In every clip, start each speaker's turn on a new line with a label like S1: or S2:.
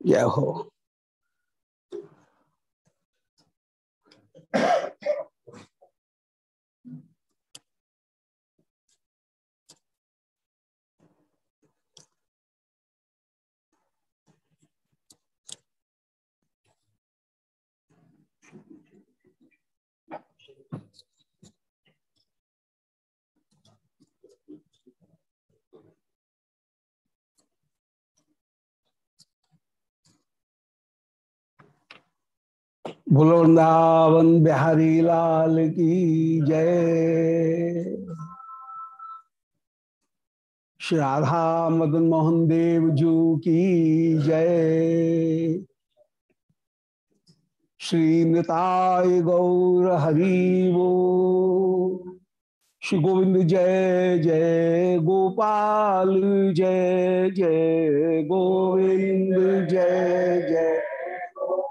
S1: जय हो वृंदावन बिहारी लाल की जय। श्री राधा मदन मोहन देव जू की जय। श्री निताय गौर हरिवो श्री गोविंद जय जय गोपाल, जय जय गोविंद, जय जय।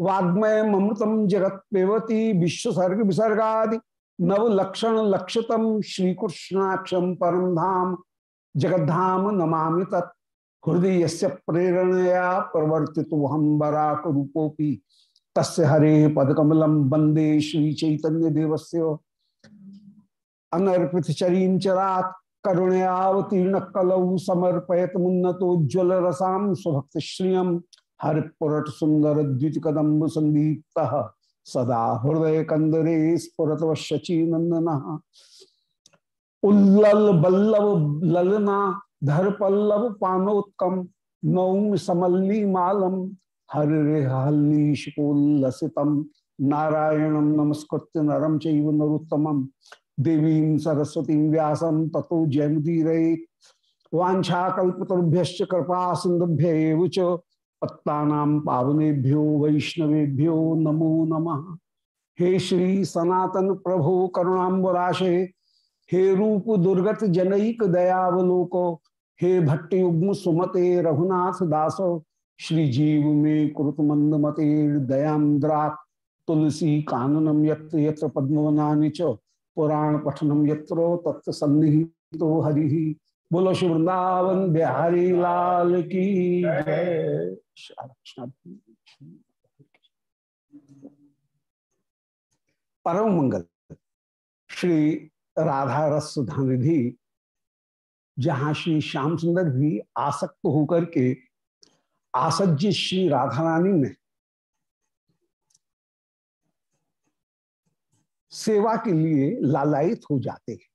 S1: वाग्मय ममृतम जगत पेवती विश्वसर्ग विसर्गा नव लक्षण लक्षतम श्रीकृष्णाक्षम परम धाम जगद्धाम नमामि तत्। हृदय से प्रेरणया प्रवर्ति हम बराक रूपोपी तस् हरे पदकमलम वंदे श्री चैतन्य देवस्य अनर्पित चरीचरात करुणयावतीर्ण कलौ समर्पयत मुन्नतोज्वल रसाम स्वभक्त श्रियम हरिपुरट सुंदर द्वित कदम्ब संदीप्त सदा हृदय कंदरे स्फुरत शची नंदन उल्लल बल्लभ ललना धर पल्लव पानोत्कम नौम समल्ली मालम हरिहल्लीशोल्लसितम नारायणं नमस्कृत्य नरम चैव देवीं सरस्वतीं व्यासं ततो जयमुदीरयेत् वाञ्छाकल्पतरुभ्यश्च कृपा सिन्धुभ्य च पत्तानां पावनेभ्यो, वैष्णवेभ्यो नमो नमः। हे श्री सनातन प्रभो करुणाम्बराशे, हे रूप दुर्गत जनईक दयावलोको, हे भट्टयुग्म सुमते रघुनाथ दासो, श्री जीव में कुरुत मंद मते दयांद्रा तुलसी काननम यत्र यत्र पद्मवनानि च, पुराण पठनम यत्रो तत्व सन्निहितो हरि। बोलो श्री वृंदावन बिहारी लाल की परम मंगल श्री राधा रस सुधानिधि जहाँ श्री श्याम सुंदर भी आसक्त होकर के आसज्य श्री राधा रानी में सेवा के लिए लालायित हो जाते हैं।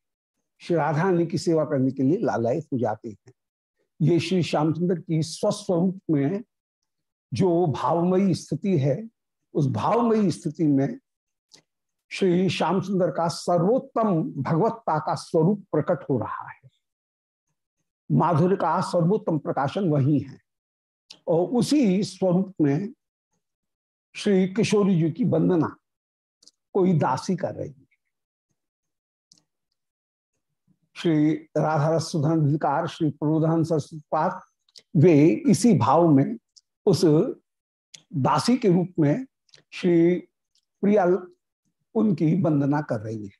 S1: श्री राधा रानी की सेवा करने के लिए लालायित हो जाते हैं। ये श्री श्यामचंद्र की स्वस्वरूप में जो भावमयी स्थिति है, उस भावमयी स्थिति में श्री श्याम सुंदर का सर्वोत्तम भगवत्ता का स्वरूप प्रकट हो रहा है। माधुर्य का सर्वोत्तम प्रकाशन वही है। और उसी स्वरूप में श्री किशोरी जी की वंदना कोई दासी कर रही है। श्री राधा सुधन अधिकार श्री प्रोधान सरस्वत वे इसी भाव में उस दासी के रूप में श्री प्रिया उनकी वंदना कर रही है।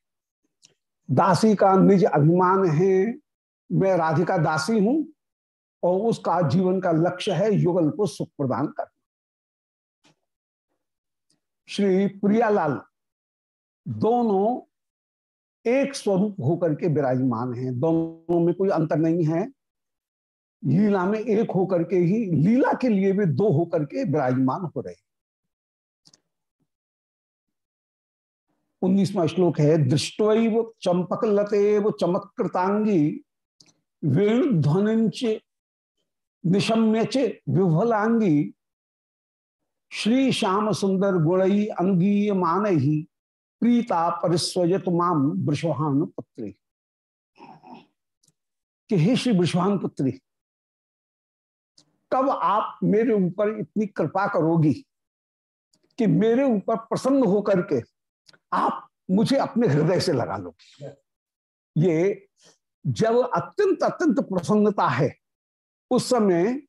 S1: दासी का निज अभिमान है, मैं राधिका दासी हूँ और उसका जीवन का लक्ष्य है युगल को सुख प्रदान करना। श्री प्रियालाल दोनों एक स्वरूप होकर के विराजमान हैं, दोनों में कोई अंतर नहीं है। लीला में एक होकर के ही, लीला के लिए भी दो होकर के विराजमान हो रहे उन्नीसवा श्लोक है दृष्टव चंपक लतेव चमत्कृतांगी, वेणुध्वनिच निशम्य च विफलांगी श्री श्याम सुंदर गुणई अंगीय मान ही प्रीता परिस्वजत माम वृषभान पुत्री कि हे श्री वृषभान पुत्री कब आप मेरे ऊपर इतनी कृपा करोगी कि मेरे ऊपर प्रसन्न होकर के आप मुझे अपने हृदय से लगा लो? ये जब अत्यंत अत्यंत प्रसन्नता है, उस समय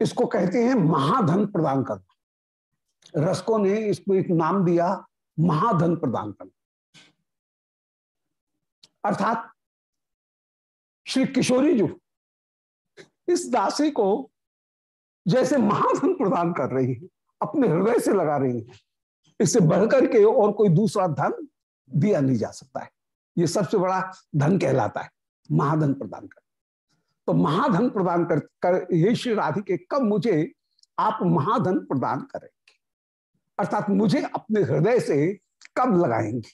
S1: इसको कहते हैं महाधन प्रदान करना। रसकों ने इसको एक नाम दिया, महाधन प्रदान करना। अर्थात श्री किशोरी जी इस दासी को जैसे महाधन प्रदान कर रही है अपने हृदय से लगा रही है इससे बढ़कर के और कोई दूसरा धन दिया नहीं जा सकता है। ये सबसे बड़ा धन कहलाता है महाधन प्रदान कर। तो महाधन प्रदान कर, कर ये श्री राधिके कब मुझे आप महाधन प्रदान करेंगे? अर्थात मुझे अपने हृदय से कब लगाएँगे?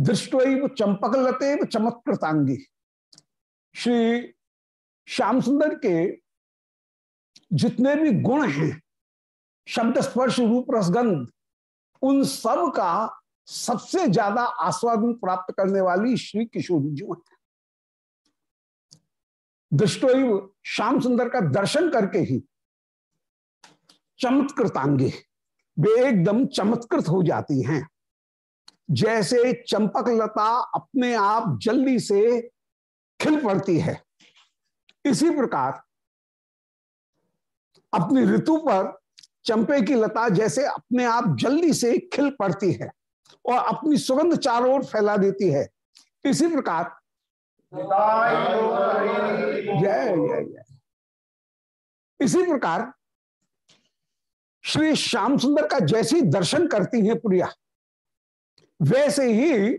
S1: दृष्टव चंपक लते चमत्कृतांगी। श्री श्याम सुंदर के जितने भी गुण हैं, शब्द स्पर्श रूप रसगंध, उन सब का सबसे ज़्यादा आस्वादन प्राप्त करने वाली श्री किशोरी जी हैं। दृष्टोव श्याम सुंदर का दर्शन करके ही चमत्कृतांगे, वे एकदम चमत्कृत हो जाती हैं। जैसे चंपक लता अपने आप जल्दी से खिल पड़ती है। इसी प्रकार, अपनी ऋतु पर चंपे की लता जैसे अपने आप जल्दी से खिल पड़ती है और अपनी सुगंध चारों ओर फैला देती है। इसी प्रकार, जय जय जय। इसी प्रकार, श्री श्याम सुंदर का जैसे दर्शन करती है प्रिया वैसे ही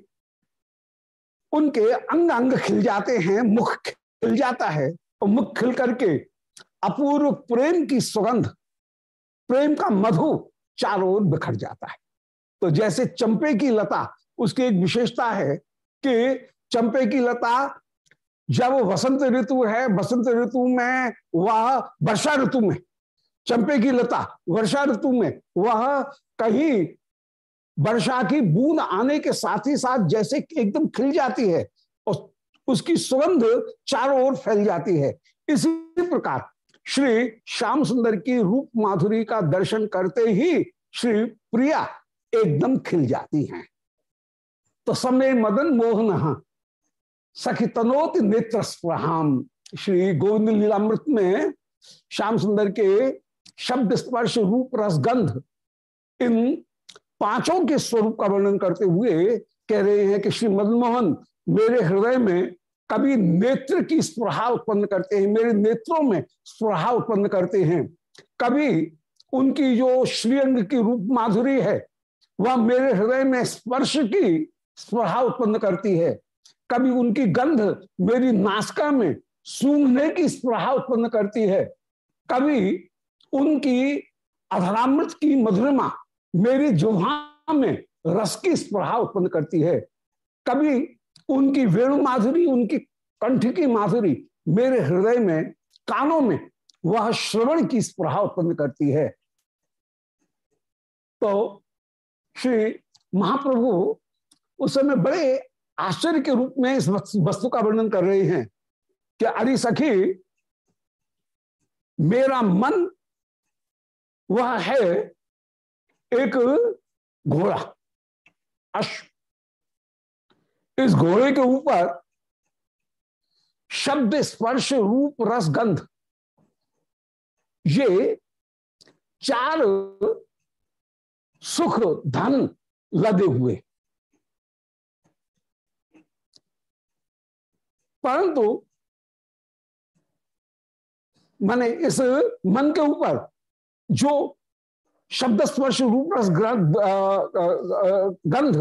S1: उनके अंग अंग खिल जाते हैं, मुख खिल जाता है और मुख खिल करके अपूर्व प्रेम की सुगंध, प्रेम का मधु चारों ओर बिखर जाता है। तो जैसे चंपे की लता, उसकी एक विशेषता है कि चंपे की लता, जब वसंत ऋतु है, वसंत ऋतु में वह वर्षा ऋतु में, चंपे की लता वर्षा ऋतु में वह कहीं वर्षा की बूंद आने के साथ ही साथ जैसे एकदम खिल जाती है और उसकी सुगंध चारों ओर फैल जाती है। इसी प्रकार श्री श्याम सुंदर की रूप माधुरी का दर्शन करते ही श्री प्रिया एकदम खिल जाती हैं। तो समय मदन मोहन सखी तनोत नेत्र श्री गोविंद लीलामृत में श्याम सुंदर के शब्द स्पर्श रूप रसगंध इन पाँचों के स्वरूप का वर्णन करते हुए कह रहे हैं कि श्री मदन मोहन मेरे हृदय में कभी नेत्र की स्प्रहा उत्पन्न करते हैं, मेरे नेत्रों में स्प्रहा उत्पन्न करते हैं। कभी उनकी जो श्रीअंग की रूप माधुरी है, वह मेरे हृदय में स्पर्श की स्प्रहा उत्पन्न करती है। कभी उनकी गंध मेरी नासका में सूंघने की स्प्रहा उत्पन्न करती है। कभी उनकी अधरामृत की मधुरमा मेरी जुहा में रस की स्प्रहा उत्पन्न करती है। कभी उनकी वेणु माधुरी, उनकी कंठ की माधुरी मेरे हृदय में, कानों में वह श्रवण की स्प्रहा उत्पन्न करती है। तो श्री महाप्रभु उस समय बड़े आश्चर्य के रूप में इस वस्तु का वर्णन कर रहे हैं कि अरे सखी, मेरा मन वह है एक घोड़ा। अश्व। इस घोड़े के ऊपर शब्द स्पर्श रूप रस गंध। ये चार सुख धन लदे हुए। परंतु माने इस मन के ऊपर जो शब्द स्पर्श रूप रस गंध।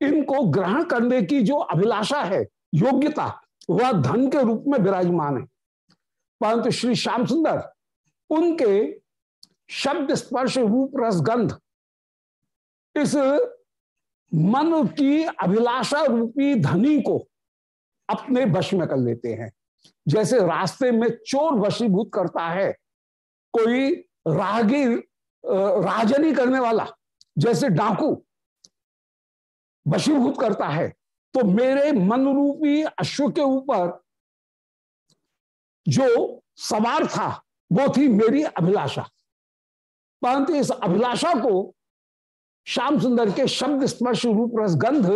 S1: इनको ग्रहण करने की जो अभिलाषा है, योग्यता, वह धन के रूप में विराजमान है। परंतु श्री श्याम सुंदर, उनके शब्द स्पर्श रूप रस गंध, इस मन की अभिलाषा रूपी धनी को अपने वश में कर लेते हैं। जैसे रास्ते में चोर वशीभूत करता है, कोई राहगीर राजनी करने वाला। जैसे डाकू वशीभूत करता है तो मेरे मन रूपी अश्व के ऊपर जो सवार था, वो थी मेरी अभिलाषा। परंतु इस अभिलाषा को श्याम सुंदर के शब्द स्पर्श रूप रस गंध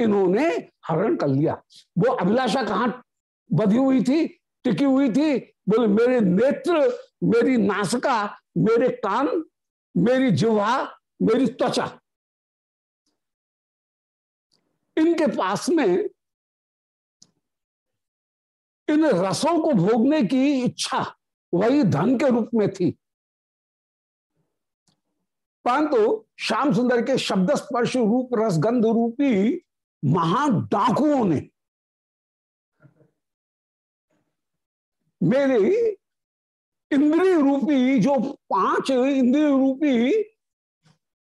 S1: इन्होंने हरण कर लिया। वो अभिलाषा कहाँ बधी हुई थी, टिकी हुई थी? बोले, मेरे नेत्र, मेरी नासिका, मेरे कान मेरी जिह्वा मेरी त्वचा। इनके पास में इन रसों को भोगने की इच्छा वही धन के रूप में थी। परंतु श्याम सुंदर के शब्द स्पर्श रूप रस गंध रूपी महान डाकुओं ने मेरे इंद्रिय रूपी जो पाँच इंद्रिय रूपी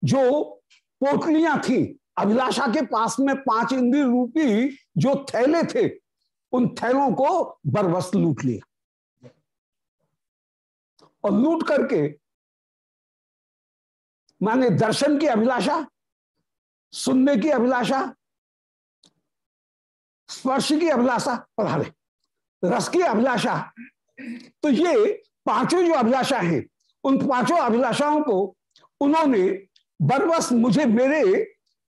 S1: जो पोटलियाँ थी, अभिलाषा के पास में पाँच इंद्रिय रूपी जो थैले थे, उन थैलों को बरबस्त लूट लिया। और लूट करके माने दर्शन की अभिलाषा, सुनने की अभिलाषा, स्पर्श की अभिलाषा पधारे रस की अभिलाषा। तो ये पाँचों जो अभिलाषा हैं, उन पाँचों अभिलाषाओं को उन्होंने बरबस मुझे मेरे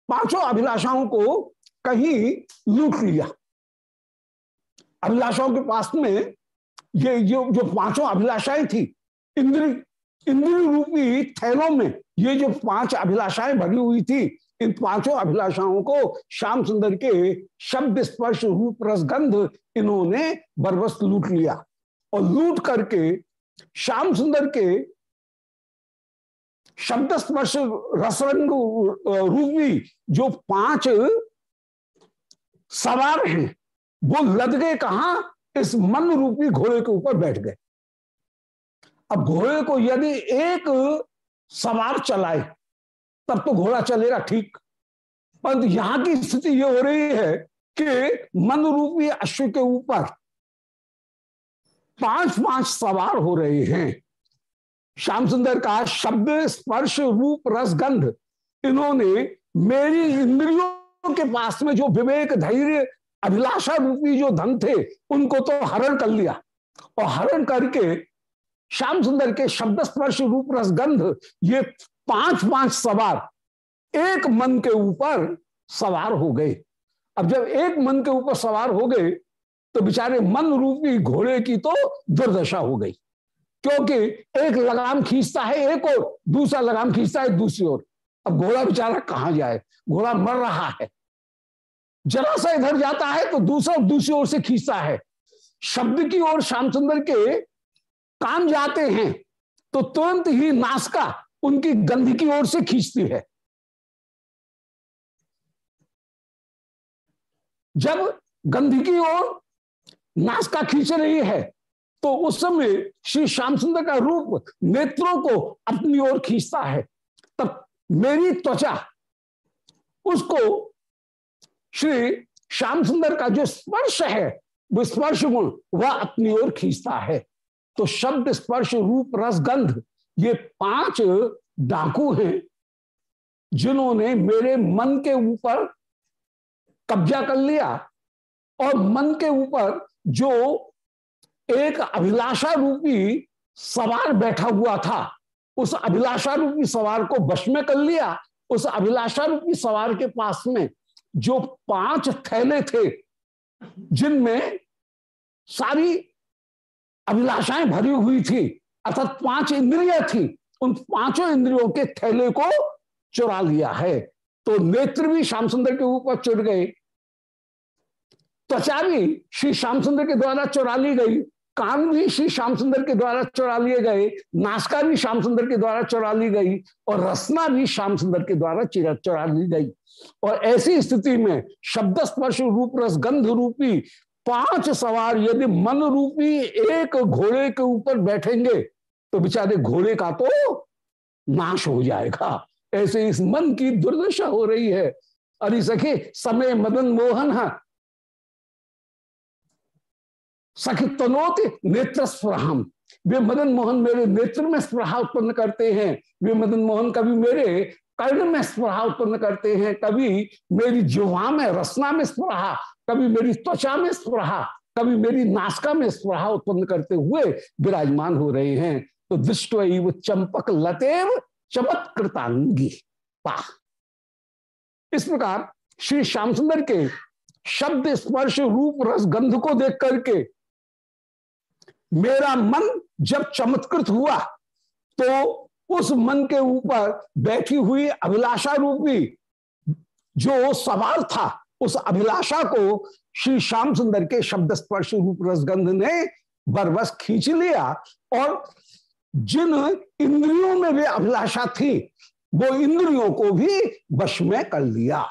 S1: पाँचों अभिलाषाओं को कहीं लूट लिया। अभिलाषाओं के पास में ये जो जो पाँचों अभिलाषाएँ थी, इंद्र इंद्र रूपी थैलों में ये जो पाँच अभिलाषाएँ भरी हुई थी, इन पाँचों अभिलाषाओं को श्याम सुंदर के शब्द स्पर्श रूप रसगंध इन्होंने बरबस्त लूट लिया। और लूट करके श्याम सुंदर के शब्द स्पर्श रसरंग रूपी जो पाँच सवार हैं, वो लद गए कहा? इस मन रूपी घोड़े के ऊपर बैठ गए। अब घोड़े को यदि एक सवार चलाए, तब तो घोड़ा चलेगा ठीक। परंतु यहाँ की स्थिति ये हो रही है कि मन रूपी अश्व के ऊपर पाँच पाँच सवार हो रहे हैं। श्याम सुंदर का शब्द, स्पर्श, रूप, रस, गंध, इन्होंने मेरी इंद्रियों के पास में जो विवेक, धैर्य, अभिलाषा रूपी जो धन थे, उनको तो हरण कर लिया। और हरण करके श्याम सुंदर के शब्द, स्पर्श, रूप, रस, गंध, ये पाँच पाँच सवार एक मन के ऊपर सवार हो गए। अब जब एक मन के ऊपर सवार हो गए तो बेचारे मन रूपी घोड़े की तो दुर्दशा हो गई। क्योंकि एक लगाम खींचता है एक और, दूसरा लगाम खींचता है दूसरी ओर। अब घोड़ा बेचारा कहाँ जाए? घोड़ा मर रहा है। जरा सा इधर जाता है तो दूसरा दूसरी ओर से खींचता है। शब्द की ओर श्यामचंद्र के काम जाते हैं तो तुरंत ही नासका उनकी गंध की ओर से खींचती है। जब गंध की ओर नासका खींच रही है। तो उस समय श्री श्याम सुंदर का रूप नेत्रों को अपनी ओर खींचता है। तब मेरी त्वचा, उसको श्री श्याम सुंदर का जो स्पर्श है, वो स्पर्श गुण, वह अपनी ओर खींचता है। तो शब्द स्पर्श रूप रस गंध, ये पाँच डाकू हैं, जिन्होंने मेरे मन के ऊपर कब्जा कर लिया और मन के ऊपर जो एक अभिलाषा रूपी सवार बैठा हुआ था, उस अभिलाषा रूपी सवार को वश में कर लिया। उस अभिलाषा रूपी सवार के पास में जो पाँच थैले थे, जिनमें सारी अभिलाषाएँ भरी हुई थी, अर्थात पाँच इंद्रिया थी, उन पाँचों इंद्रियों के थैले को चुरा लिया है। तो नेत्र भी श्याम सुंदर के ऊपर चढ़ गए। त्वचा भी श्री श्याम सुंदर के द्वारा चुरा ली गई। कान भी श्री श्याम सुंदर के द्वारा चुरा लिए गए। नासका भी श्याम सुंदर के द्वारा चुरा ली गई और रसना भी श्याम सुंदर के द्वारा चिरा चुरा ली गई। और ऐसी स्थिति में शब्द स्पर्श रूप रस गंध रूपी पाँच सवार यदि मन रूपी एक घोड़े के ऊपर बैठेंगे तो बेचारे घोड़े का तो नाश हो जाएगा। ऐसे इस मन की दुर्दशा हो रही है। अरे सखे समय मदन मोहन है। सखी तनोत नेत्र स्प्रहम वे मदन मोहन मेरे नेत्र में स्प्रहा उत्पन्न करते हैं। वे मदन मोहन कभी मेरे कर्ण में स्प्रहा उत्पन्न करते हैं। कभी मेरी जुहा में, रसना में स्प्रहा कभी मेरी त्वचा में स्प्रहा कभी मेरी नासका में स्प्रहा उत्पन्न करते हुए विराजमान हो रहे हैं। तो दृष्ट वो चंपक लतेव चमत्कृतांगी पा इस प्रकार श्री श्याम सुंदर के शब्द स्पर्श रूप रस गंध को देख करके मेरा मन जब चमत्कृत हुआ तो उस मन के ऊपर बैठी हुई अभिलाषा रूपी जो सवाल था, उस अभिलाषा को श्री श्याम सुंदर के शब्द स्पर्श रूप रसगंध ने बरबस खींच लिया और जिन इंद्रियों में वे अभिलाषा थी, वो इंद्रियों को भी वश में कर लिया।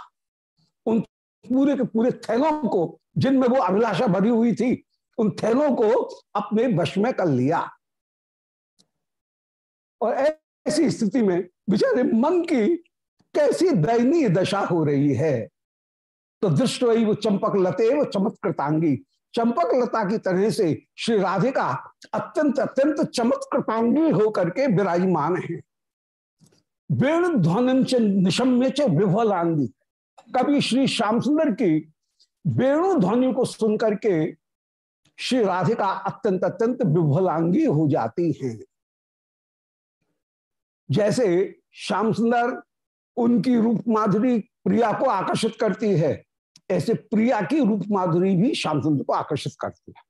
S1: उन पूरे के पूरे थैलों को जिनमें वो अभिलाषा भरी हुई थी उन थैलों को अपने वश में कर लिया। और ऐसी स्थिति में बेचारे मन की कैसी दयनीय दशा हो रही है। तो दृष्ट वही वो चंपक लते, वो चमत्कृतांगी। चंपक लता की तरह से श्री राधिका अत्यंत अत्यंत चमत्कृतांगी होकर के विराजमान है। वेणु ध्वनि च निशम्य च विफलांगी कभी श्री श्याम सुंदर की वेणु ध्वनि को सुनकर के श्री राधिका अत्यंत अत्यंत विफलांगी हो जाती हैं। जैसे श्याम सुंदर उनकी रूप माधुरी प्रिया को आकर्षित करती है, ऐसे प्रिया की रूप माधुरी भी श्याम सुंदर को आकर्षित करती है।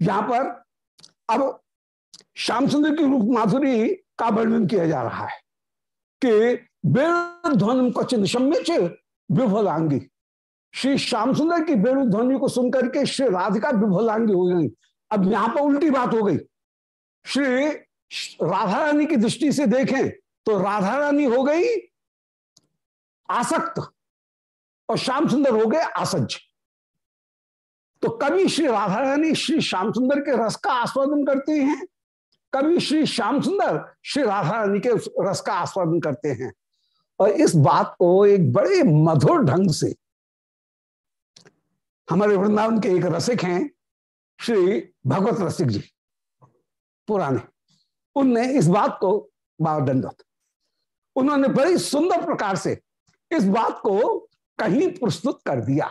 S1: यहाँ पर अब श्याम सुंदर की रूप माधुरी का वर्णन किया जा रहा है कि वेणु ध्वनि को चिन्ह विफलांगी श्री श्याम सुंदर की वेणु ध्वनि को सुनकर के श्री राधिका विफलांगी हो गई। अब यहाँ पर उल्टी बात हो गई। श्री राधा रानी की दृष्टि से देखें तो राधा रानी हो गई आसक्त और श्याम सुंदर हो गए आसज तो कभी श्री राधा रानी श्री श्याम सुंदर के रस का आस्वादन करते हैं? कभी श्री श्याम सुंदर श्री राधा रानी के रस का आस्वादन करते हैं? और इस बात को एक बड़े मधुर ढंग से हमारे वृंदावन के एक रसिक हैं, श्री भगवत रसिक जी, पुराने। उनने इस बात को बाबा दंडत उन्होंने बड़ी सुंदर प्रकार से इस बात को कहीं प्रस्तुत कर दिया।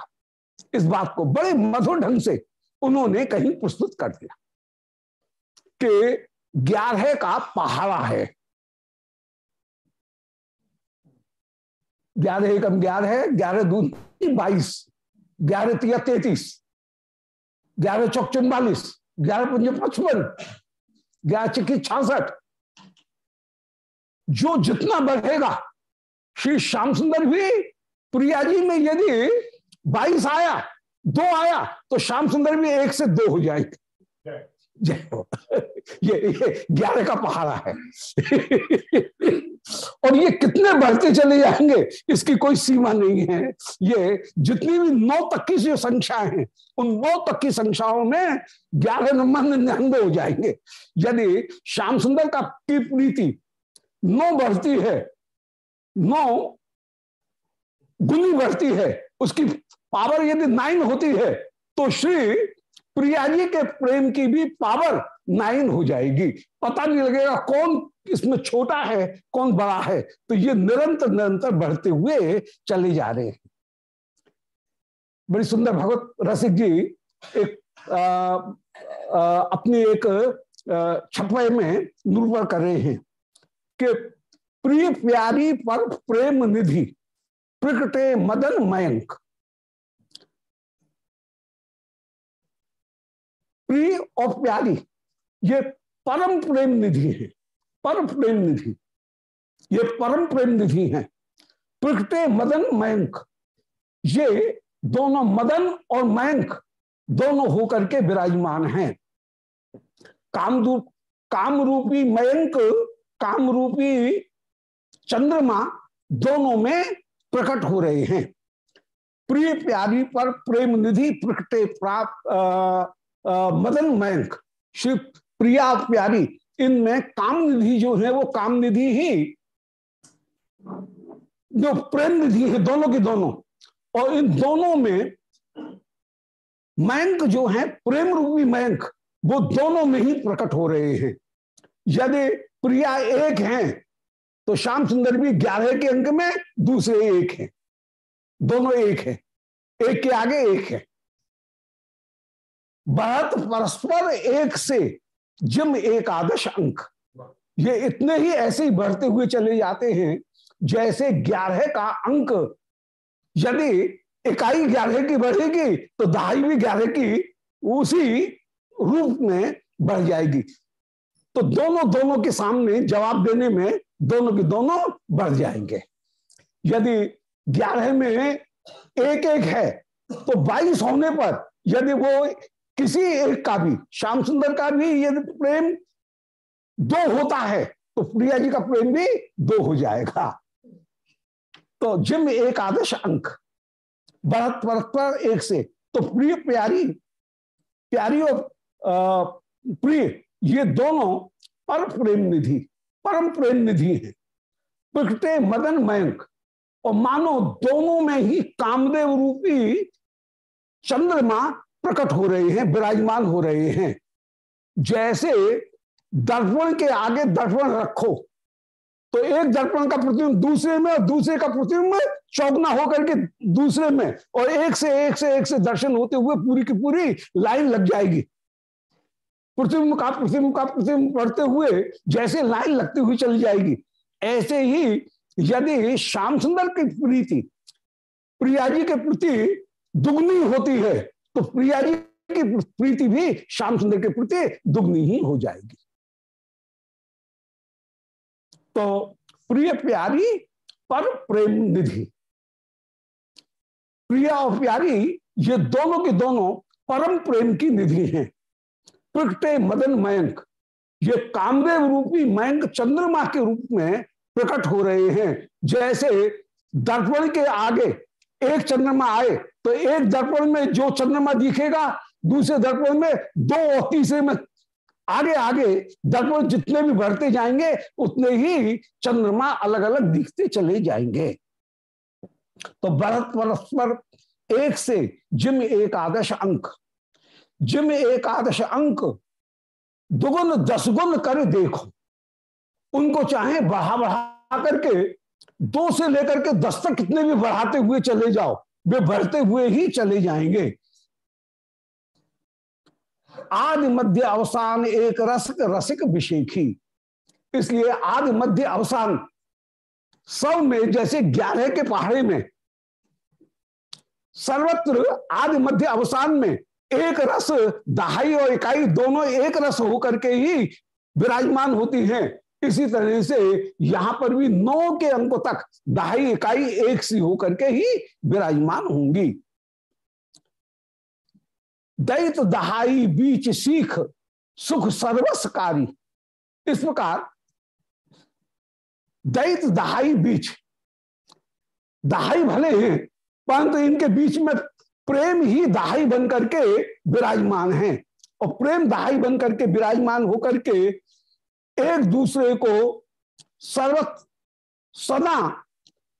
S1: इस बात को बड़े मधुर ढंग से उन्होंने कहीं प्रस्तुत कर दिया कि ग्यारह का पहाड़ा है। ग्यारह एकम ग्यारह ग्यारह दूध बाईस। ग्यारह तिया तैतीस, ग्यारह चौक चौवालीस ग्यारह पंजे पचपन, ग्यारह चिक्की छियासठ जो जितना बढ़ेगा, श्री श्याम सुंदर भी, प्रिया जी में यदि बाईस आया, दो आया तो श्याम सुंदर भी एक से दो हो जाएँगे। ये ये ग्यारह का पहाड़ा है। और ये कितने बढ़ते चले जाएँगे, इसकी कोई सीमा नहीं है। ये जितनी भी नौ तक की जो संख्या है, उन नौ तक की संख्याओं में ग्यारह नंबर निन्यानवे हो जाएँगे। यदि श्याम सुंदर का की प्रीति नौ बढ़ती है, नौ गुनी बढ़ती है, उसकी पावर यदि नाइन होती है तो श्री प्रिया जी के प्रेम की भी पावर नाइन हो जाएगी। पता नहीं लगेगा कौन इसमें छोटा है कौन बड़ा है। तो ये निरंतर निरंतर बढ़ते हुए चले जा रहे हैं। बड़ी सुंदर भगवत रसिक जी एक आ, आ, अपनी एक छपे में निरूपण कर रहे हैं कि प्रिय प्यारी पर प्रेम निधि प्रकटे मदन मयंक। प्रिय और प्यारी, ये परम प्रेम निधि है, परम प्रेम निधि, ये परम प्रेम निधि है। प्रकटे मदन, मयंक, ये दोनों मदन और मयंक दोनों होकर के विराजमान हैं। काम काम रूपी मयंक काम रूपी चंद्रमा दोनों में प्रकट हो रहे हैं। प्रिय प्यारी पर प्रेम निधि प्रकटे प्राप्त मदन मयंक, श्री प्रिया प्यारी, इनमें काम निधि जो है, वो काम निधि ही जो प्रेम निधि है, दोनों की दोनों। और इन दोनों में मयंक जो है, प्रेम रूपी मयंक, वो दोनों में ही प्रकट हो रहे हैं। यदि प्रिया एक हैं तो श्याम सुंदर भी ग्यारह के अंक में, दूसरे एक हैं। दोनों एक है। एक के आगे एक है। बहुत परस्पर एक से जिम एक आदर्श अंक। ये इतने ही ऐसे ही बढ़ते हुए चले जाते हैं, जैसे ग्यारह का अंक। यदि इकाई ग्यारह की बढ़ेगी तो दहाई भी ग्यारह की उसी रूप में बढ़ जाएगी। तो दोनों दोनों के सामने जवाब देने में दोनों के दोनों बढ़ जाएँगे। यदि ग्यारह में एक एक है तो बाईस होने पर यदि वो किसी एक का भी, श्याम सुंदर का भी यदि प्रेम दो होता है तो प्रिया जी का प्रेम भी दो हो जाएगा। तो जिम एक आदर्श अंक, बढ़त परस्पर एक से। तो प्रिय प्यारी प्यारी और प्रिय, ये दोनों पर प्रेम निधि, परम प्रेम निधि है। प्रकटे मदन मयंक, और मानो दोनों में ही कामदेव रूपी चंद्रमा प्रकट हो रहे हैं, विराजमान हो रहे हैं। जैसे दर्पण के आगे दर्पण रखो तो एक दर्पण का प्रतिबिंब दूसरे में और दूसरे का प्रतिबिंब चौगना होकर के दूसरे में, और एक से एक से एक से दर्शन होते हुए पूरी की पूरी लाइन लग जाएगी। प्रतिबिंब का प्रतिबिंब का प्रतिबिंब पढ़ते हुए जैसे लाइन लगती हुई चली जाएगी। ऐसे ही यदि श्याम सुंदर की प्रीति, प्रिया जी के प्रति दुगनी होती है तो प्रिया जी की प्रीति भी श्याम सुंदर के प्रति दुगनी ही हो जाएगी। तो प्रिय प्यारी पर प्रेम निधि। प्रिया और प्यारी, ये दोनों के दोनों परम प्रेम की निधि हैं। प्रकटे मदन मयंक, ये कामदेव रूपी मयंक चंद्रमा के रूप में प्रकट हो रहे हैं, जैसे दर्पण के आगे एक चंद्रमा आए तो एक दर्पण में जो चंद्रमा दिखेगा, दूसरे दर्पण में दो और तीसरे में आगे आगे दर्पण जितने भी बढ़ते जाएँगे, उतने ही चंद्रमा अलग अलग दिखते चले जाएँगे। तो भरत परस्पर एक से जिम एक आदर्श अंक, जिम एक आदर्श अंक, दुगुन दस गुण कर देखो। उनको चाहे बढ़ा बढ़ा करके दो से लेकर के दस तक कितने भी बढ़ाते हुए चले जाओ, वे बढ़ते हुए ही चले जाएँगे। आदि मध्य अवसान एक रसिक रसिक विशेखी। इसलिए आदि मध्य अवसान सब में, जैसे ग्यारह के पहाड़े में, सर्वत्र आदि मध्य अवसान में एक रस, दहाई और इकाई दोनों एक रस होकर के ही विराजमान होती हैं। इसी तरह से यहाँ पर भी नौ के अंकों तक दहाई इकाई एक सी होकर के ही विराजमान होंगी। दैत दहाई बीच सीख, सुख सर्वस्कारी। इस प्रकार दैत दहाई बीच, दहाई भले हैं, परंतु इनके बीच में प्रेम ही दहाई बन करके विराजमान है। और प्रेम दहाई बन करके विराजमान होकर के एक दूसरे को सर्वत सदा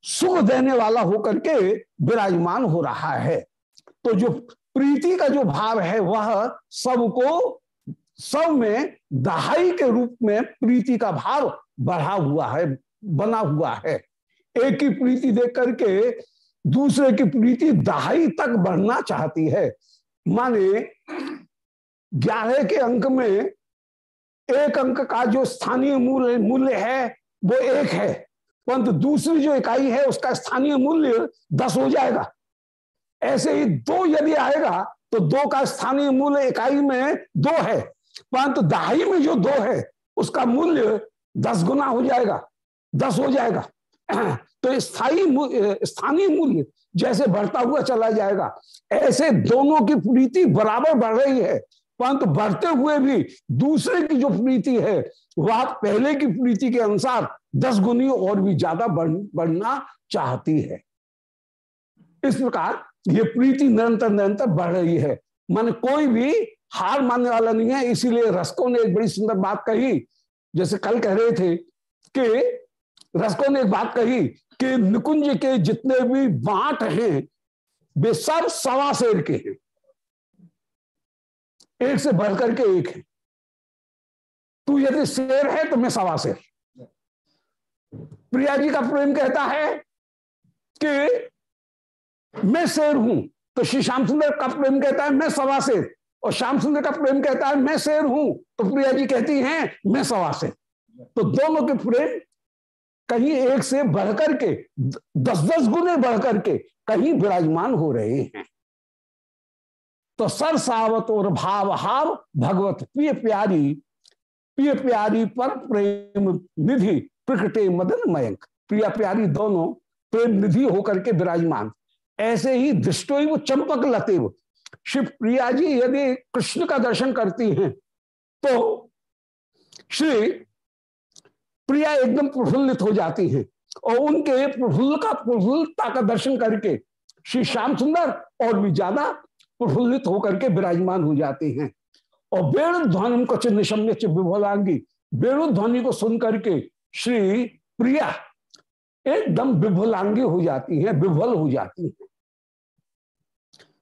S1: सुख देने वाला होकर के विराजमान हो रहा है। तो जो प्रीति का जो भाव है, वह सबको, सब में दहाई के रूप में प्रीति का भाव बढ़ा हुआ है, बना हुआ है। एक की प्रीति देख करके दूसरे की प्रीति दहाई तक बढ़ना चाहती है। माने ग्यारह के अंक में एक अंक का जो स्थानीय मूल्य मूल्य है, वो एक है। परंतु दूसरी जो इकाई है, उसका स्थानीय मूल्य दस हो जाएगा। ऐसे ही दो यदि आएगा तो दो का स्थानीय मूल्य इकाई में दो है। परंतु दहाई में जो दो है, उसका मूल्य दस गुना हो जाएगा। दस हो जाएगा। तो स्थायी स्थानीय मूल्य जैसे बढ़ता हुआ चला जाएगा। ऐसे दोनों की प्रीति बराबर बढ़ रही है। परंतु बढ़ते हुए भी दूसरे की जो प्रीति है वह पहले की प्रीति के अनुसार दस गुनी और भी ज़्यादा बढ़, बढ़ना चाहती है। इस प्रकार ये प्रीति निरंतर निरंतर बढ़ रही है। मन कोई भी हार मानने वाला नहीं है इसीलिए रसकों ने एक बड़ी सुंदर बात कही। जैसे कल कह रहे थे कि रसकों ने एक बात कही कि निकुंज के जितने भी बांट हैं वे सब सवा शेर के हैं। एक से बढ़कर के एक है। तू यदि शेर है तो मैं सवा शेर। प्रिया जी का प्रेम कहता है कि मैं शेर हूँ तो श्री श्याम सुंदर का प्रेम कहता है, मैं सवा शेर। और श्याम सुंदर का प्रेम कहता है, मैं शेर हूँ तो प्रिया जी कहती हैं, मैं सवा शेर। तो दोनों के प्रेम कहीं एक से बढ़कर के, दस दस गुने बढ़कर के कहीं विराजमान हो रहे हैं। तो सर सावत और भाव हाव भगवत प्रिय प्यारी प्रिय प्यारी पर प्रेम निधि प्रकटे मदन मयंक। प्रिया प्यारी दोनों प्रेम निधि होकर के विराजमान। ऐसे ही दृष्टो वो चंपक लतेव। शिव प्रिया जी, यदि कृष्ण का दर्शन करती हैं तो श्री प्रिया एकदम प्रफुल्लित हो जाती हैं और उनके प्रफुल्ल का प्रफुल्लता का दर्शन करके श्री श्याम सुंदर और भी ज़्यादा प्रफुल्लित होकर के विराजमान हो जाते हैं। और वेणु ध्वनि को निशम्य विभोलांगी वेणु ध्वनि को सुन करके श्री प्रिया एकदम विभुलांगी हो जाती है, विभल हो जाती है।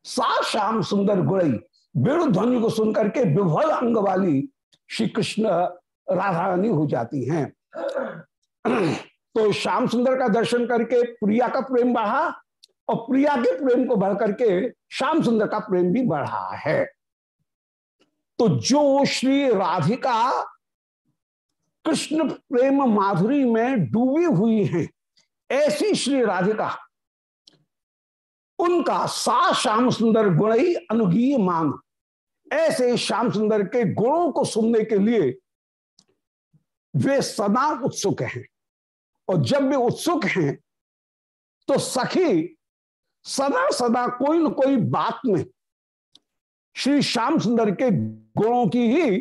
S1: सा श्याम सुंदर गुड़ई वेणु ध्वनि को सुनकर के विभल अंग वाली श्री कृष्ण राधा रानी हो जाती हैं। तो श्याम सुंदर का दर्शन करके प्रिया का प्रेम बढ़ा और प्रिया के प्रेम को बढ़ करके श्याम सुंदर का प्रेम भी बढ़ा है। तो जो श्री राधिका कृष्ण प्रेम माधुरी में डूबी हुई हैं, ऐसी श्री राधिका, उनका सा श्याम सुंदर गुण ही अनुगीय मान, ऐसे श्याम सुंदर के गुणों को सुनने के लिए वे सदा उत्सुक हैं। और जब वे उत्सुक हैं तो सखी सदा सदा कोई न कोई बात में श्री श्याम सुंदर के गुणों की ही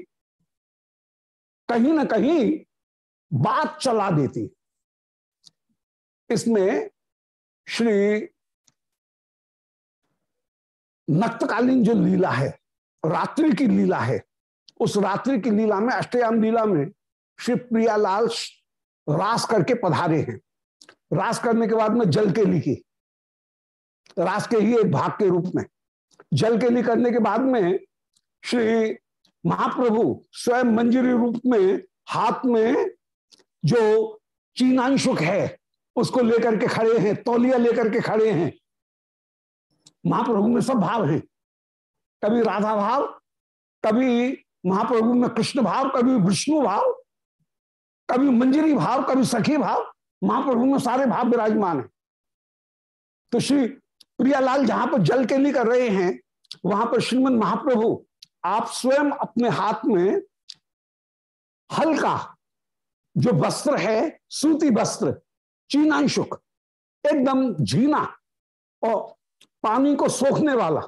S1: कहीं ना कहीं बात चला देती इसमें श्री नक्तकालीन जो लीला है, रात्रि की लीला है, उस रात्रि की लीला में, अष्टयाम लीला में श्री प्रियालाल रास करके पधारे हैं। रास करने के बाद में जल के लिखी रास के ही एक भाग के रूप में। जल के लिए करने के बाद में श्री महाप्रभु स्वयं मंजरी रूप में हाथ में जो चीनांशुक है, उसको लेकर के खड़े हैं, तौलिया लेकर के खड़े हैं। महाप्रभु में सब भाव हैं। कभी राधा भाव, कभी महाप्रभु में कृष्ण भाव, कभी विष्णु भाव, कभी मंजरी भाव, कभी सखी भाव। महाप्रभु में सारे भाव विराजमान है। तो श्री प्रियालाल जहाँ पर जल के लिए कर रहे हैं, वहाँ पर श्रीमद महाप्रभु, आप स्वयं अपने हाथ में हल्का जो वस्त्र है, सूती वस्त्र, चीनांशुक, एकदम झीना और पानी को सोखने वाला,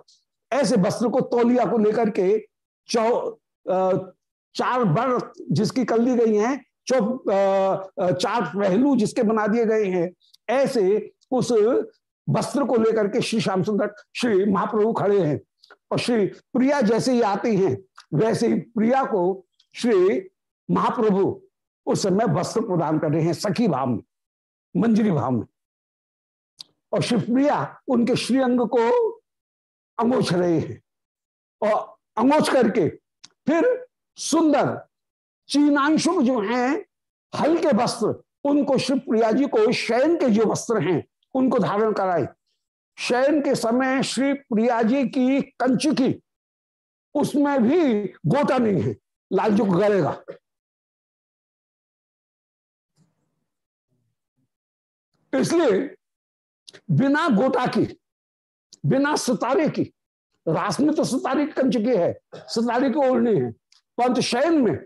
S1: ऐसे वस्त्र को तौलिया को लेकर के चौ चार बर जिसकी कर ली गई हैं, चौ चार पहलू जिसके बना दिए गए हैं, ऐसे उस वस्त्र को लेकर के श्री श्याम सुंदर, श्री महाप्रभु खड़े हैं और श्री प्रिया जैसे ही आती हैं, वैसे ही प्रिया को श्री महाप्रभु उस समय वस्त्र प्रदान कर रहे हैं, सखी भाव में, मंजरी भाव में। और श्री प्रिया उनके श्रीअंग को अंगोच रहे हैं और अंगोच करके फिर सुंदर चीनांशुक जो हैं हल्के वस्त्र, उनको श्री प्रिया जी को शयन के जो वस्त्र हैं उनको धारण कराए शयन के समय श्री प्रिया जी की कंचुकी उसमें भी गोटा नहीं है लालजू को गलेगा। इसलिए बिना गोटा की, बिना सितारे की, रास में तो सितारे की कंचुकी है, सितारे की ओढ़नी है, परंतु शयन में,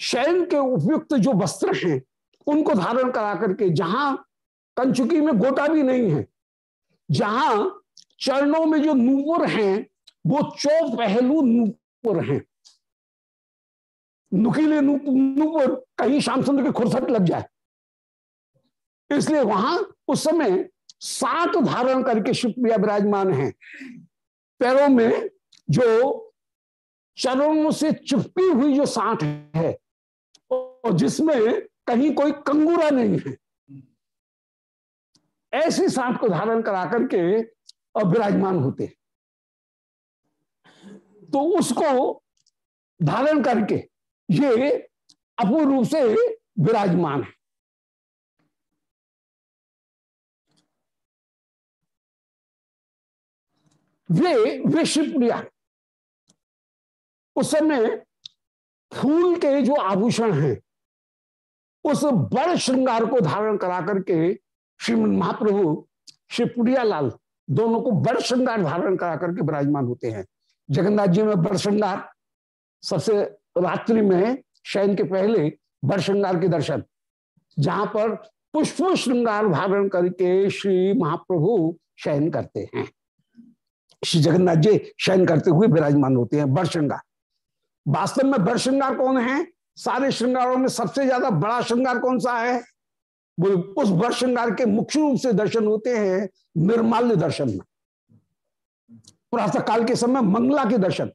S1: शयन के उपयुक्त जो वस्त्र हैं, उनको धारण करा करके जहाँ कंचुकी में गोटा भी नहीं है। जहाँ चरणों में जो नूपुर हैं, वो चौ पहलू नूपुर हैं। नुकीले नूपुर कहीं श्याम सुंदर की खुरसट लग जाए। इसलिए वहाँ उस समय सात धारण करके शिवप्रिया विराजमान है। पैरों में जो चरणों से चिपकी हुई जो साठ है, और जिसमें कहीं कोई कंगूरा नहीं है। ऐसी साठ को धारण करा करके और विराजमान होते तो उसको धारण करके ये अपूर्ण रूप से विराजमान है। वे विश्वप्रिया उस समय फूल के जो आभूषण हैं, उस बड़ श्रृंगार को धारण करा करके श्रीमद महाप्रभु श्री पुड़ियालाल दोनों को बड़ श्रृंगार धारण करा करके विराजमान होते हैं। जगन्नाथ जी में बड़ श्रृंगार, सबसे रात्रि में शयन के पहले बड़ श्रृंगार के दर्शन, जहाँ पर पुष्प श्रृंगार धारण करके श्री महाप्रभु शयन करते हैं। श्री जगन्नाथ जी शयन करते हुए विराजमान होते हैं, बड़ श्रृंगार। वास्तव में बड़ श्रृंगार कौन है? सारे श्रृंगारों में सबसे ज़्यादा बड़ा श्रृंगार कौन सा है? उस बड़ श्रृंगार के मुख्य रूप से दर्शन होते हैं निर्माल्य दर्शन में। प्रातः काल के समय मंगला के दर्शन।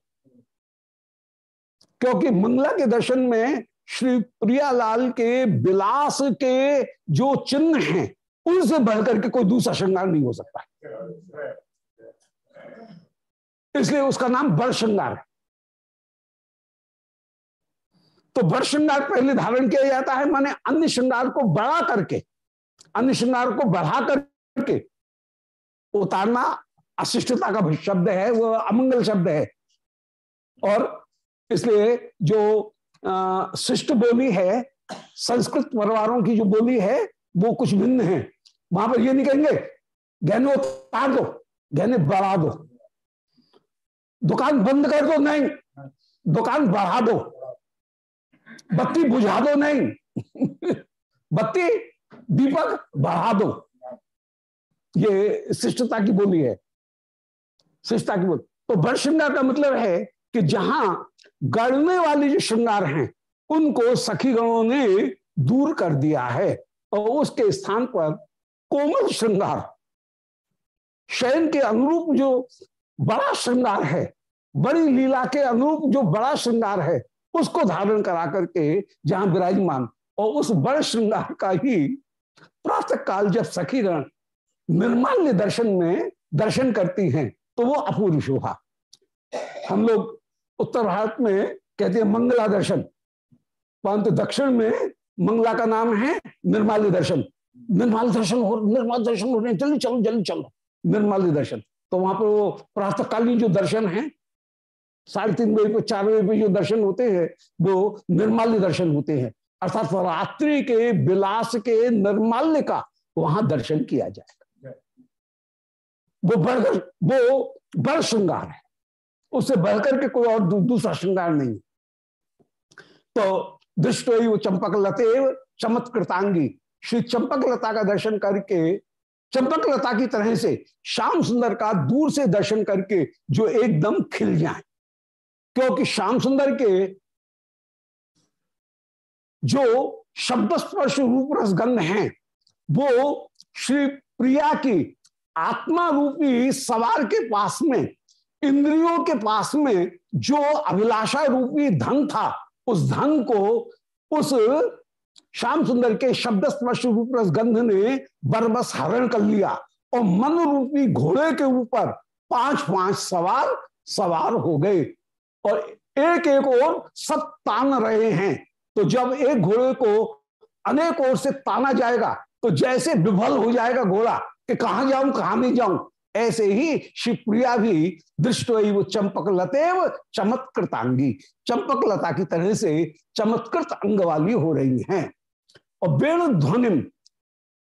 S1: क्योंकि मंगला के दर्शन में श्री प्रियालाल के विलास के जो चिन्ह हैं, उनसे बढ़कर के कोई दूसरा श्रृंगार नहीं हो सकता। इसलिए उसका नाम बड़ श्रृंगार है। तो बड़ श्रृंगार पहले धारण किया जाता है, माने अन्य श्रृंगार को बढ़ा करके, अन्य श्रृंगार को बढ़ा करके, उतारना अशिष्टता का शब्द है, वो अमंगल शब्द है। और इसलिए जो शिष्ट बोली है, संस्कृत परिवारों की जो बोली है, वो कुछ भिन्न है। वहाँ पर ये नहीं कहेंगे, गहने उतार दो, गहने बढ़ा दो। दुकान बंद कर दो, नहीं, दुकान बढ़ा दो। बत्ती बुझा दो नहीं। बत्ती दीपक बढ़ा दो। ये शिष्टता की बोली है। शिष्टता की बोली। तो बड़ श्रृंगार का मतलब है कि जहाँ गढ़ने वाले जो श्रृंगार हैं, उनको सखी गणों ने दूर कर दिया है। और उसके स्थान पर कोमल श्रृंगार, शयन के अनुरूप जो बड़ा श्रृंगार है, बड़ी लीला के अनुरूप जो बड़ा श्रृंगार है उसको धारण करा करके जहाँ विराजमान और उस बड़े श्रृंगार का ही प्रातः काल जब सखीगण निर्माल्य दर्शन में दर्शन करती हैं तो वो अपूर्व शोभा। हम लोग उत्तर भारत में कहते हैं मंगला दर्शन, परंतु दक्षिण में मंगला का नाम है निर्माल्य दर्शन। निर्माल दर्शन हो निर्माल दर्शन हो रहे जल्दी चलो जल्दी चलो। निर्माल्य दर्शन। तो वहाँ पर वो प्रातःकालीन जो दर्शन है साढ़े तीन बजे पे चार बजे पे जो दर्शन होते हैं, वो निर्माल्य दर्शन होते हैं। अर्थात रात्रि के, विलास के निर्माल्य का वहाँ दर्शन किया जाएगा वो बढ़ वो बड़ श्रृंगार है। उससे बढ़कर के कोई और दूसरा श्रृंगार नहीं तो दृष्ट वो चंपक लते चमत्कृतांगी। श्री चंपक लता का दर्शन करके चंपक लता की तरह से श्याम सुंदर का दूर से दर्शन करके जो एकदम खिल जाए। क्योंकि श्याम सुंदर के जो शब्द स्पर्श रूप रस गंध है, वो श्री प्रिया की आत्मा रूपी सवार के पास में, इंद्रियों के पास में जो अभिलाषा रूपी धन था, उस धन को उस श्याम सुंदर के शब्द स्पर्श रूप रसगंध ने बरबस हरण कर लिया और मन रूपी घोड़े के ऊपर पाँच पाँच सवार सवार हो गए। और एक एक ओर सब तान रहे हैं। तो जब एक घोड़े को अनेक ओर से ताना जाएगा तो जैसे विफल हो जाएगा घोड़ा कि कहा जाऊँ, कहाँ नहीं जाऊँ, ऐसे ही शिवप्रिया भी दृष्ट हुई वो चंपक लतेव चमत्कृतांगी। चंपक लता की तरह से चमत्कृत अंग वाली हो रही हैं। और वेणु ध्वनि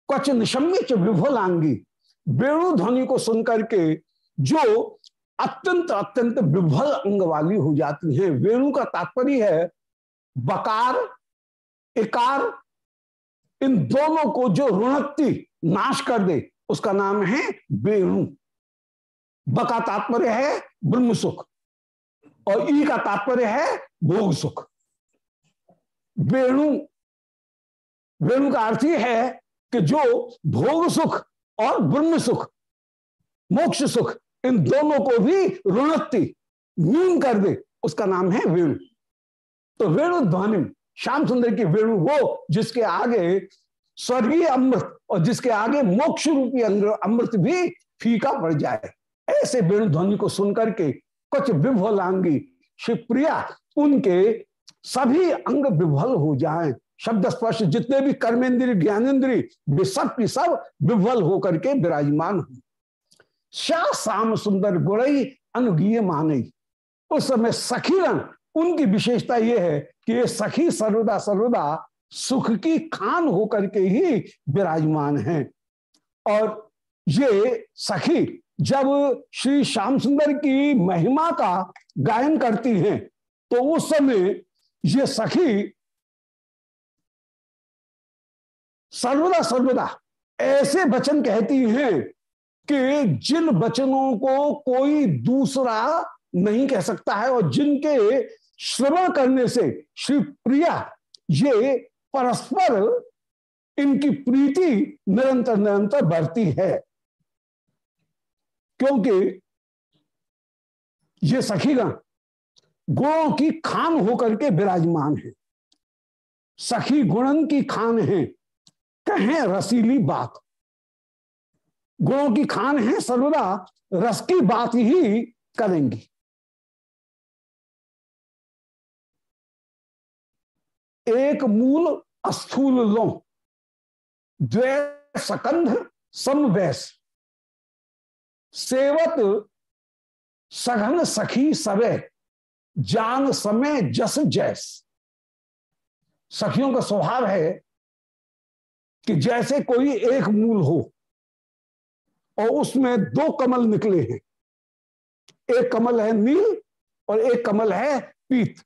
S1: कच निशम्य विफलांगी। वेणु ध्वनि को सुनकर के जो अत्यंत अत्यंत विभल अंग वाली हो जाती है। वेणु का तात्पर्य है बकार इकार, इन दोनों को जो ऋणक्ति नाश कर दे, उसका नाम है वेणु। ब का तात्पर्य है ब्रह्म सुख, और ई का तात्पर्य है भोग सुख। वेणु वेणु का अर्थ ही है कि जो भोग सुख और ब्रह्म सुख, मोक्ष सुख इन दोनों को भी ऋणत्ति न्यून कर दे। उसका नाम है वेणु। तो वेणु ध्वनि श्याम सुंदर की वेणु वो जिसके आगे स्वर्गीय अमृत और जिसके आगे मोक्ष रूपी अमृत भी फीका पड़ जाए। ऐसे वेणु ध्वनि को सुनकर के कुछ विभलांगी शिवप्रिया, उनके सभी अंग विभल हो जाए। शब्द स्पर्श जितने भी कर्मेंद्री ज्ञानेन्द्री वे सब की सब विभल होकर के विराजमान हो। श्या शाम सुंदर गुड़ई अनुगीय माने? उस समय सखीरण उनकी विशेषता यह है कि ये सखी सर्वदा सर्वदा सुख की खान होकर के ही विराजमान है। और ये सखी जब श्री श्याम सुंदर की महिमा का गायन करती हैं तो उस समय ये सखी सर्वदा सर्वदा ऐसे वचन कहती हैं कि जिन वचनों को कोई दूसरा नहीं कह सकता है और जिनके श्रवण करने से श्री प्रिया, ये परस्पर इनकी प्रीति निरंतर निरंतर बढ़ती है। क्योंकि ये सखीगण गुणों की खान होकर के विराजमान है। सखी गुणन की खान है। कहें रसीली बात। गुणों की खान है, सर्वदा रस की बात ही करेंगी। एक मूल अस्थूल लो द्वै सकंध समवैस। सेवत सघन सखी सवे, जान समय जस जैस। सखियों का स्वभाव है कि जैसे कोई एक मूल हो और उसमें दो कमल निकले हैं। एक कमल है नील और एक कमल है पीत।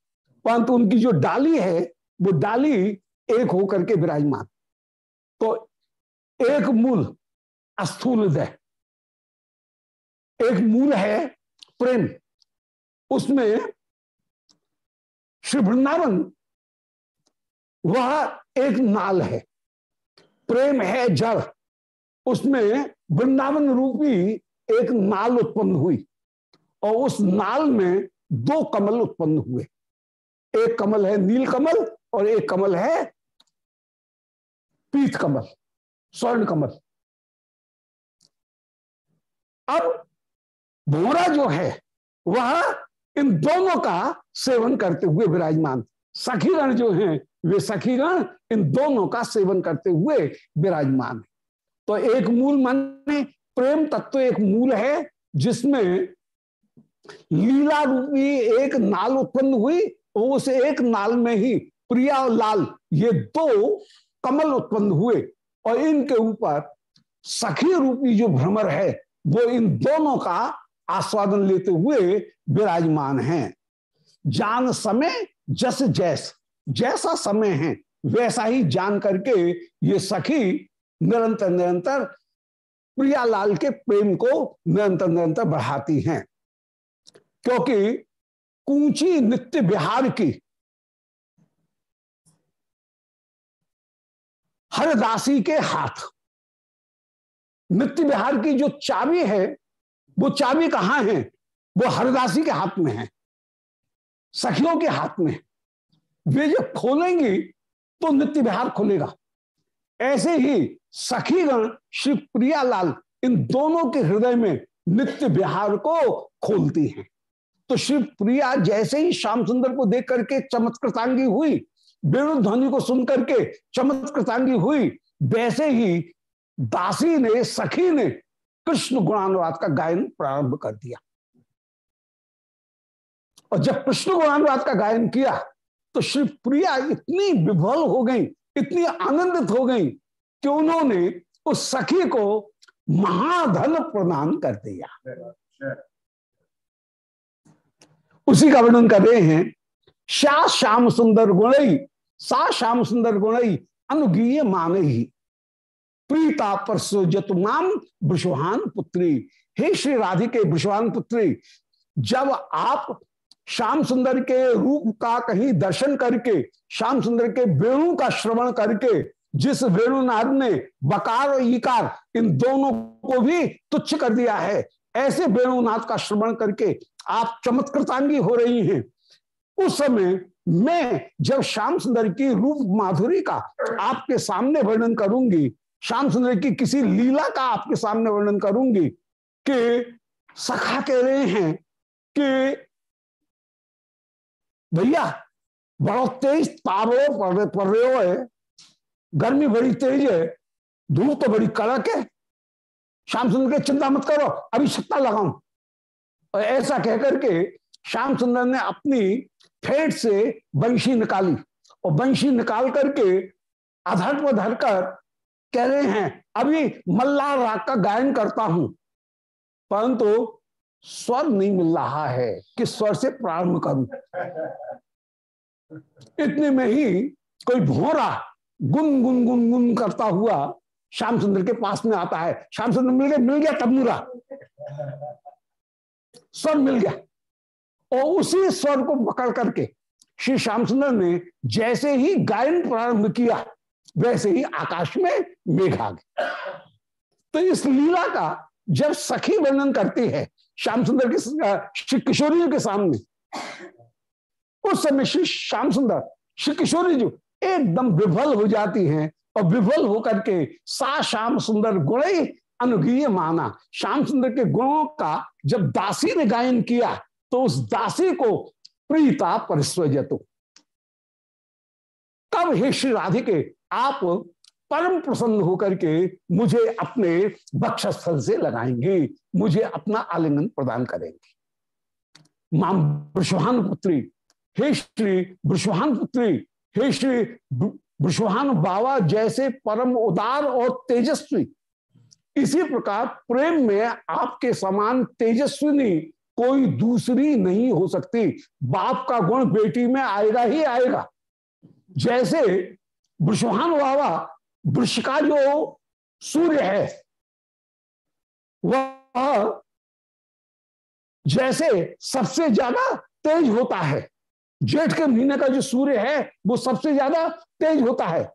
S1: परंतु उनकी जो डाली है, वो डाली एक होकर के विराजमान। तो एक मूल अस्थूल एक मूल है प्रेम। उसमें श्री वृंदावन, वह एक नाल है। प्रेम है जड़। उसमें वृंदावन रूपी एक नाल उत्पन्न हुई और उस नाल में दो कमल उत्पन्न हुए। एक कमल है नील कमल और एक कमल है पीत कमल, स्वर्ण कमल। अब भोरा जो है, वह इन दोनों का सेवन करते हुए विराजमान। सखीगण जो हैं, वे सखीगण इन दोनों का सेवन करते हुए विराजमान है। तो एक मूल माने प्रेम तत्व एक मूल है, जिसमें लीला रूपी एक नाल उत्पन्न हुई और उस एक नाल में ही प्रिया और लाल, ये दो कमल उत्पन्न हुए। और इनके ऊपर सखी रूपी जो भ्रमर है, वो इन दोनों का आस्वादन लेते हुए विराजमान हैं। जान समय, जस जैस। जैसा समय है, वैसा ही जान करके ये सखी निरंतर निरंतर प्रियालाल के प्रेम को निरंतर निरंतर बढ़ाती हैं। क्योंकि कूची नित्य बिहार की हरदासी के हाथ, नित्य बिहार की जो चाबी है, वो चाबी कहाँ है? वो हरदासी के हाथ में है, सखियों के हाथ में वे जब खोलेंगी तो नित्य विहार खुलेगा। ऐसे ही सखीगण श्री प्रियालाल इन दोनों के हृदय में नित्य विहार को खोलती हैं। तो श्री प्रिया जैसे ही श्याम सुंदर को देख करके चमत्कृतांगी हुई वेणु ध्वनि को सुन करके चमत्कृतांगी हुई, वैसे ही दासी ने, सखी ने कृष्ण गुणानुवाद का गायन प्रारंभ कर दिया। और जब कृष्ण गुणानुवाद का गायन किया तो श्री प्रिया इतनी विभल हो गई, इतनी आनंदित हो गई कि उन्होंने उस सखी को महाधन प्रदान कर दिया। उसी का वर्णन कर रहे हैं, श्या श्याम सुंदर गुणई, सा श्याम सुंदर गुणई, अनुगीय मान ही प्रीता परसुजत नाम विश्वान पुत्री। हे श्री राधिके विश्वान पुत्री, जब आप श्याम सुंदर के रूप का कहीं दर्शन करके, श्याम सुंदर के वेणु का श्रवण करके जिस वेणुनाथ ने बकार और इकार इन दोनों को भी तुच्छ कर दिया है, ऐसे वेणुनाथ का श्रवण करके आप चमत्कृतांगी हो रही हैं। उस समय मैं जब श्याम सुंदर की रूप माधुरी का आपके सामने वर्णन करूँगी, श्याम सुंदर की किसी लीला का आपके सामने वर्णन करूँगी कि सखा कह रहे हैं कि, भैया बड़ो तेज तारो पड़ रहे गर्मी बड़ी तेज है, धूप तो बड़ी कड़क है। श्याम सुंदर के चिंता मत करो, अभी छत्ता लगाऊँ। और ऐसा कहकर के श्याम सुंदर ने अपनी फेट से बंशी निकाली। और बंशी निकाल करके आधार पर धरकर कह रहे हैं, अभी मल्लार राग का गायन करता हूँ। परंतु तो स्वर नहीं मिल रहा है कि स्वर से प्रारंभ करूँ? इतने में ही कोई भोरा गुन गुन गुन गुन करता हुआ श्याम सुंदर के पास में आता है। श्याम सुंदर मिल गया मिल गया तबूरा स्वर मिल गया। और उसी स्वर को पकड़ करके श्री श्याम सुंदर ने जैसे ही गायन प्रारंभ किया, वैसे ही आकाश में मेघ आ गया। तो इस लीला का जब सखी वर्णन करती है श्याम सुंदर के, श्री किशोरियों के सामने, उस समय श्री श्याम सुंदर, श्री किशोरी जी एकदम विफल हो जाती हैं और विफल होकर के सा श्याम सुंदर गुण अनुगीय माना। श्याम सुंदर के गुणों का जब दासी ने गायन किया तो उस दासी को प्रीता परिस्वजतु। कब हे श्री राधिके, आप परम प्रसन्न होकर के मुझे अपने बक्षस्थल से लगाएँगे, मुझे अपना आलिंगन प्रदान करेंगे। माम वृषभान पुत्री, हे श्री वृषभान पुत्री हे श्री वृषभान बाबा जैसे परम उदार और तेजस्वी। इसी प्रकार प्रेम में आपके समान तेजस्विनी कोई दूसरी नहीं हो सकती। बाप का गुण बेटी में आएगा ही आएगा। जैसे वृषभान बाबा वृक्ष का जो सूर्य है, वह जैसे सबसे ज़्यादा तेज होता है। जेठ के महीने का जो सूर्य है, वो सबसे ज़्यादा तेज होता है।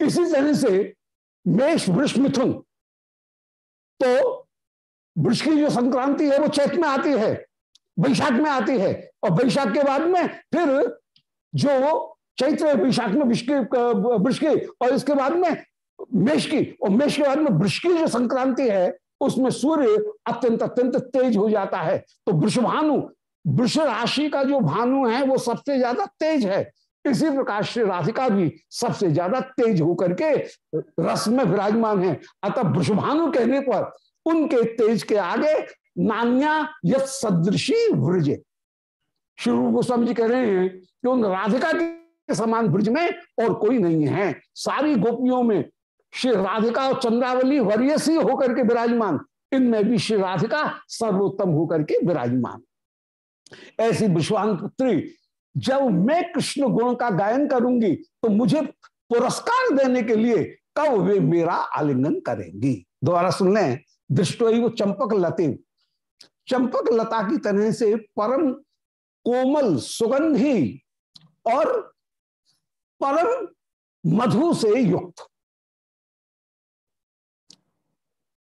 S1: इसी तरह से मेष वृक्ष मिथुन तो वृक्ष की जो संक्रांति है, वो चैत में आती है, वैशाख में आती है, और वैशाख के बाद में फिर जो चैत्र, वैशाख में वृक्ष की, और इसके बाद में मेष की, और मेष के बाद में वृक्ष की जो संक्रांति है, उसमें सूर्य अत्यंत अत्यंत तेज हो जाता है। तो वृषभानु वृष राशि का जो भानु है, वो सबसे ज़्यादा तेज है। इसी प्रकार श्री राधिका भी सबसे ज़्यादा तेज होकर के रस में विराजमान है। अतः वृषभानु कहने पर उनके तेज के आगे नान्या यद सदृशी व्रज श्री गोस्वामी जी कह रहे हैं कि उन राधिका के समान ब्रज में और कोई नहीं है। सारी गोपियों में श्री राधिका और चंद्रावली वर्यसी होकर के विराजमान। इनमें भी श्री राधिका सर्वोत्तम होकर के विराजमान। ऐसी विश्वान पुत्री, जब मैं कृष्ण गुण का गायन करूँगी तो मुझे पुरस्कार देने के लिए कब वे मेरा आलिंगन करेंगी? दोबारा सुन लें। दृष्टो वो चंपक लते चंपक लता की तरह से परम कोमल, सुगंधी और परम मधु से युक्त।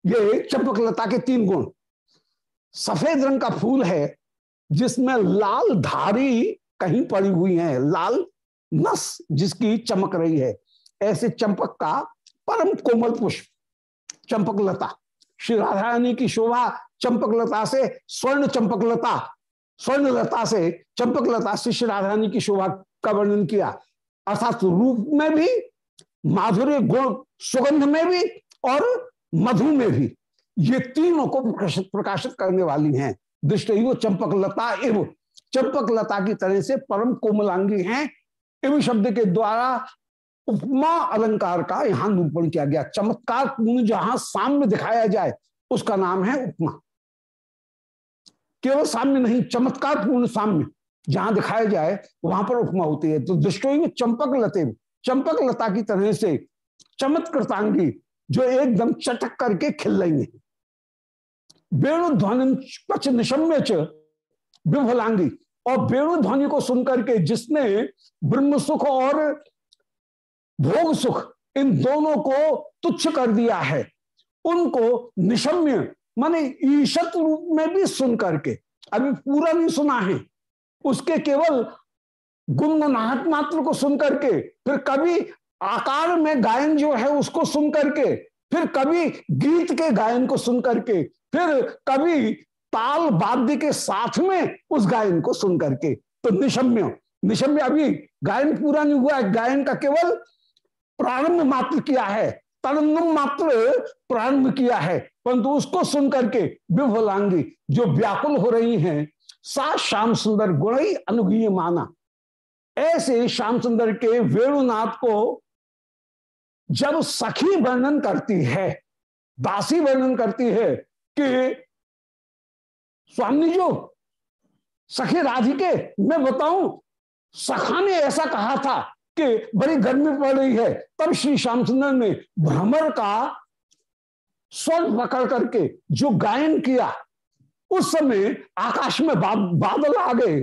S1: ये चंपक लता के तीन गुण। सफ़ेद रंग का फूल है जिसमें लाल धारी कहीं पड़ी हुई है, लाल नस जिसकी चमक रही है। ऐसे चंपक का परम कोमल पुष्प, चंपक लता। श्री राधा रानी की शोभा चंपक लता से, स्वर्ण चंपक लता, स्वर्ण लता से, चंपक लता से श्री राधा रानी की शोभा का वर्णन किया। अर्थात रूप में भी, माधुर्य, गुण, सुगंध में भी और मधु में भी ये तीनों को प्रकाशित करने वाली हैं। दृष्ट ही वो चंपक लता एव चंपक लता की तरह से परम कोमलांगी हैं। एवं शब्द के द्वारा उपमा अलंकार का यहाँ निरूपण किया गया। चमत्कार पूर्ण जहाँ साम्य दिखाया जाए, उसका नाम है उपमा। केवल साम्य नहीं, चमत्कार पूर्ण साम्य जहाँ दिखाया जाए, वहाँ पर उपमा होती है। तो दृष्टो चंपक लते चंपक लता की तरह से चमत्कृतांगी जो एकदम चटक करके खिल रही है। वेणु ध्वनि पच निशम्य विफलांगी और वेणु ध्वनि को सुनकर के जिसने ब्रह्म सुख और भोग सुख, इन दोनों को तुच्छ कर दिया है, उनको निशम्य, माने ईशत रूप में भी सुन करके अभी पूरा नहीं सुना है, उसके केवल गुनगुनाहट मात्र को सुन करके फिर कभी आकार में गायन जो है उसको सुन करके फिर कभी गीत के गायन को सुन करके, फिर कभी ताल वाद्य के साथ में उस गायन को सुन करके। तो निशम्य निशम्य अभी गायन पूरा नहीं हुआ है। गायन का केवल प्रारंभ मात्र किया है। तरंगम मात्र प्रारंभ किया है। परंतु उसको सुन करके विफलांगी जो व्याकुल हो रही हैं, सा श्याम सुंदर गुण ही माना ऐसे श्याम सुंदर के वेणुनाथ को जब सखी वर्णन करती है, दासी वर्णन करती है कि स्वामी जो, सखी राधिके मैं बताऊँ, सखा ने ऐसा कहा था कि बड़ी गर्मी पड़ रही है, तब श्री श्यामचंद्र ने भ्रमर का स्वर पकड़ करके जो गायन किया, उस समय आकाश में बादल आ गए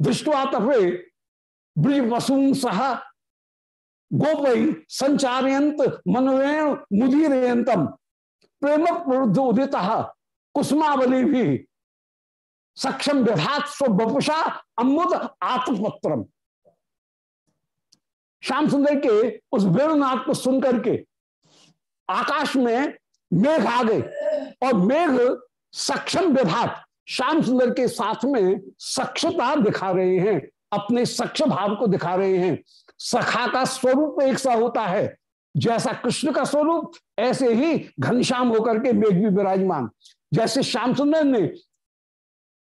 S1: दृष्टवा तपे ब्रिज वसुन सह गोपई संचारयंत मनोरेण मुदीरयंतम प्रेम उदित कुसुमावली भी सक्षम विधात स्व बपुषा अमुद आत्मपत्रम श्याम सुंदर के उस वेणुनाथ को सुनकर के आकाश में मेघ आ गए और मेघ सक्षम विभाग श्याम सुंदर के साथ में सक्षता दिखा रहे हैं, अपने सक्ष भाव को दिखा रहे हैं। सखा का स्वरूप एक सा होता है। जैसा कृष्ण का स्वरूप, ऐसे ही घनश्याम होकर के मेघ भी विराजमान। जैसे श्याम सुंदर ने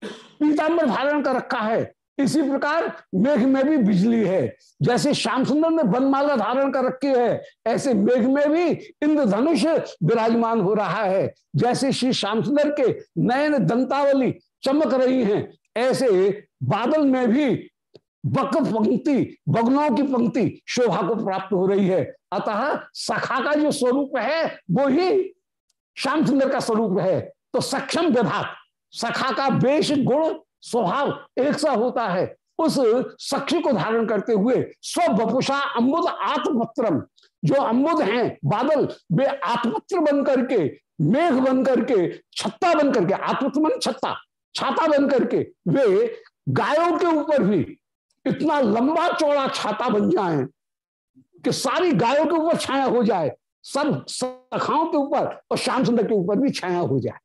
S1: पीताम्बर धारण कर रखा है, इसी प्रकार मेघ में भी बिजली है। जैसे श्याम सुंदर ने बनमाला धारण कर रखी है, ऐसे मेघ में भी इंद्रधनुष विराजमान हो रहा है। जैसे श्री श्याम सुंदर के नयन दंतावली चमक रही हैं, ऐसे बादल में भी बक पंक्ति, बगनों की पंक्ति शोभा को प्राप्त हो रही है। अतः सखा का जो स्वरूप है, वो ही श्याम सुंदर का स्वरूप है। तो सक्षम विभाग सखा का बेश गुण स्वभाव एक सा होता है। उस सक्ष को धारण करते हुए स्व बपुषा अम्बुद आत्मपत्रम जो अम्बुद हैं, बादल, वे आत्मपत्र बन करके मेघ बन करके छत्ता बन करके आत्मपत्र मन छत्ता, छाता बन करके वे गायों के ऊपर भी इतना लंबा चौड़ा छाता बन जाए कि सारी गायों के ऊपर छाया हो जाए, सब सखाओं के ऊपर और श्याम सुंदर के ऊपर भी छाया हो जाए।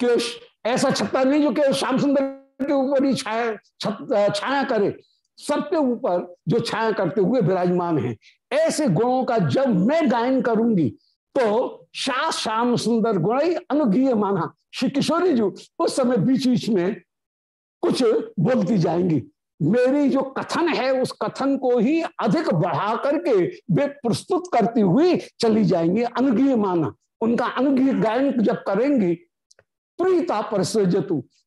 S1: कि ऐसा छत्ता नहीं जो केवल श्याम सुंदर के ऊपर ही छाया छाया करे, सबके ऊपर जो छाया करते हुए विराजमान है। ऐसे गुणों का जब मैं गायन करूँगी तो शाह श्याम सुंदर गुण ही अनुगीय माना। श्री किशोरी जी उस समय बीच बीच में कुछ बोलती जाएँगी। मेरी जो कथन है, उस कथन को ही अधिक बढ़ा करके वे प्रस्तुत करती हुई चली जाएँगी अनुगीय माना। उनका अनुगीय गायन जब करेंगी, प्रीता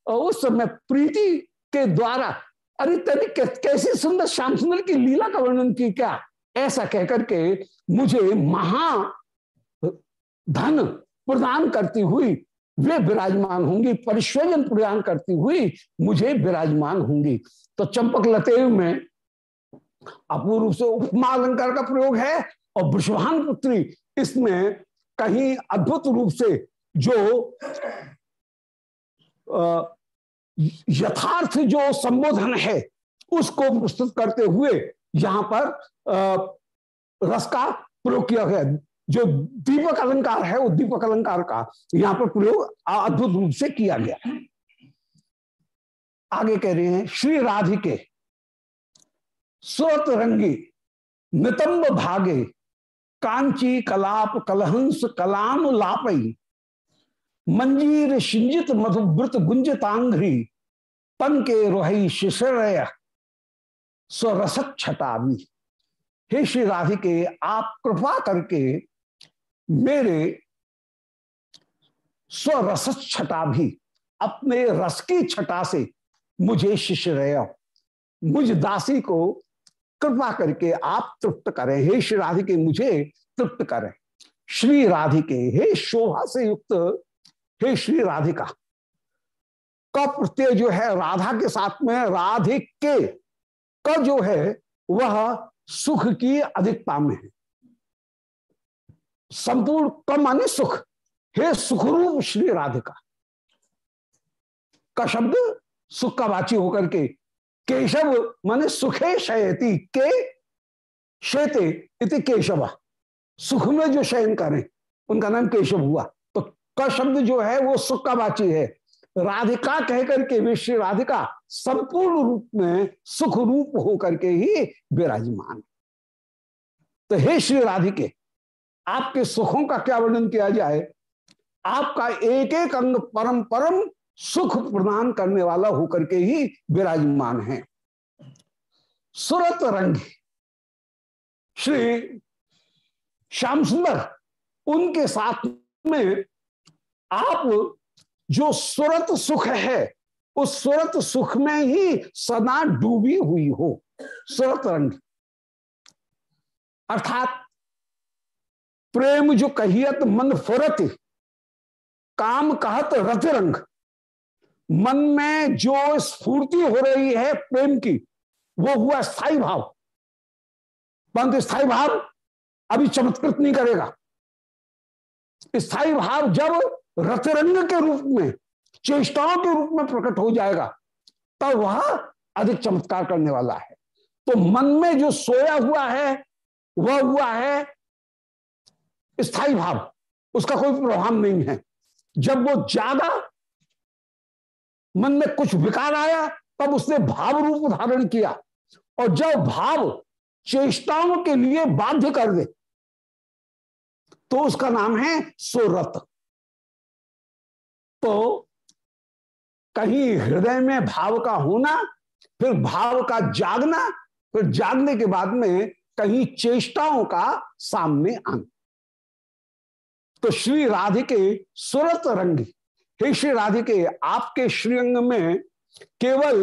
S1: और उस समय प्रीति के द्वारा, अरे तेरी कैसी सुंदर, श्याम सुंदर की लीला का वर्णन की क्या? ऐसा कहकर के मुझे महा धन प्रदान करती हुई, वे विराजमान होंगी परिश्वजन प्रदान करती हुई मुझे विराजमान होंगी। तो चंपक लते में अपूर्व से उपमा अलंकार का प्रयोग है और विश्वान पुत्री इसमें कहीं अद्भुत रूप से जो यथार्थ जो संबोधन है, उसको प्रस्तुत करते हुए यहाँ पर रस का प्रयोग किया गया। जो दीपक अलंकार है, वो दीपक अलंकार का यहाँ पर प्रयोग अद्भुत रूप से किया गया। आगे कह रहे हैं, श्री राधिके सुरत रंगी नितंब भागे, कांची कलाप कलहंस कलाम लापई, मंजीर शिंजित मधुव्रत गुंजतांघ्री तन के रोहई शिशरय, स्वरसत छटावी। हे श्री राधिके, आप कृपा करके मेरे स्वरस छटा भी अपने रस की छटा से मुझे शिष्य रहे मुझ दासी को कृपा करके आप तृप्त करें। हे श्री राधिके, मुझे तृप्त करें। श्री राधिके, हे शोभा से युक्त, हे श्री राधिका। का प्रत्यय जो है राधा के साथ में राधिके का जो है, वह सुख की अधिकता में है। संपूर्ण कम माने सुख। हे सुखरूप श्री राधिका। का शब्द सुख का वाची होकर के, केशव माने सुखे शयती, के शेते इति केशव। सुख में जो शयन करें, उनका नाम केशव हुआ। तो क शब्द जो है, वो सुख का वाची है। राधिका कह करके वे श्री राधिका संपूर्ण रूप में सुख रूप होकर के ही विराजमान। तो हे श्री राधिके, आपके सुखों का क्या वर्णन किया जाए? आपका एक एक अंग परम परम सुख प्रदान करने वाला होकर के ही विराजमान है। सुरत रंग श्री श्याम सुंदर, उनके साथ में आप जो सुरत सुख है, उस सुरत सुख में ही सदा डूबी हुई हो। सुरत रंग। अर्थात प्रेम जो कहियत, मन फुरत, काम कहत रथ रंग। मन में जो स्फूर्ति हो रही है प्रेम की, वो हुआ स्थायी भाव। परंतु स्थायी भाव अभी चमत्कृत नहीं करेगा। स्थायी भाव जब रथरंग के रूप में, चेष्टाओं के रूप में प्रकट हो जाएगा, तब वह अधिक चमत्कार करने वाला है। तो मन में जो सोया हुआ है, वह हुआ है स्थायी भाव। उसका कोई प्रभाव नहीं है। जब वो ज़्यादा मन में कुछ विकार आया, तब उसने भाव रूप धारण किया। और जब भाव चेष्टाओं के लिए बाध्य कर दे तो उसका नाम है सोरत तो कहीं हृदय में भाव का होना, फिर भाव का जागना, फिर जागने के बाद में कहीं चेष्टाओं का सामने आना। तो श्री राधिके सुरत रंग हे श्री राधिके, आपके श्रीअंग में केवल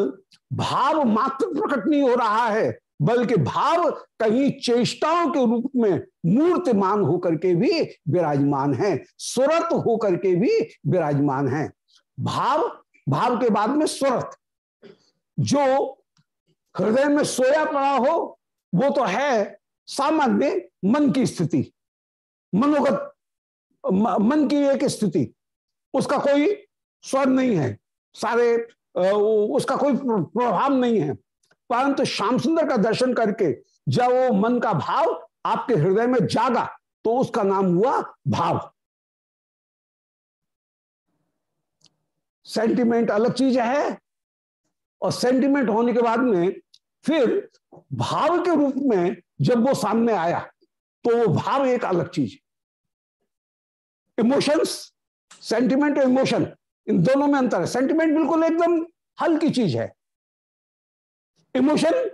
S1: भाव मात्र प्रकट नहीं हो रहा है, बल्कि भाव कहीं चेष्टाओं के रूप में मूर्तिमान होकर के भी विराजमान है सुरत होकर के भी विराजमान है। भाव भाव के बाद में सुरत जो हृदय में सोया पड़ा हो, वो तो है सामान्य मन की स्थिति, मनोगत मन की एक स्थिति। उसका कोई स्वर नहीं है, सारे उसका कोई प्रभाव नहीं है। परंतु श्याम सुंदर का दर्शन करके जब वो मन का भाव आपके हृदय में जागा तो उसका नाम हुआ भाव। सेंटिमेंट अलग चीज़ है और सेंटिमेंट होने के बाद में फिर भाव के रूप में जब वो सामने आया तो वो भाव एक अलग चीज़ इमोशंस सेंटिमेंट और इमोशन इन दोनों में अंतर है। सेंटिमेंट बिल्कुल एकदम हल्की चीज़ है। इमोशन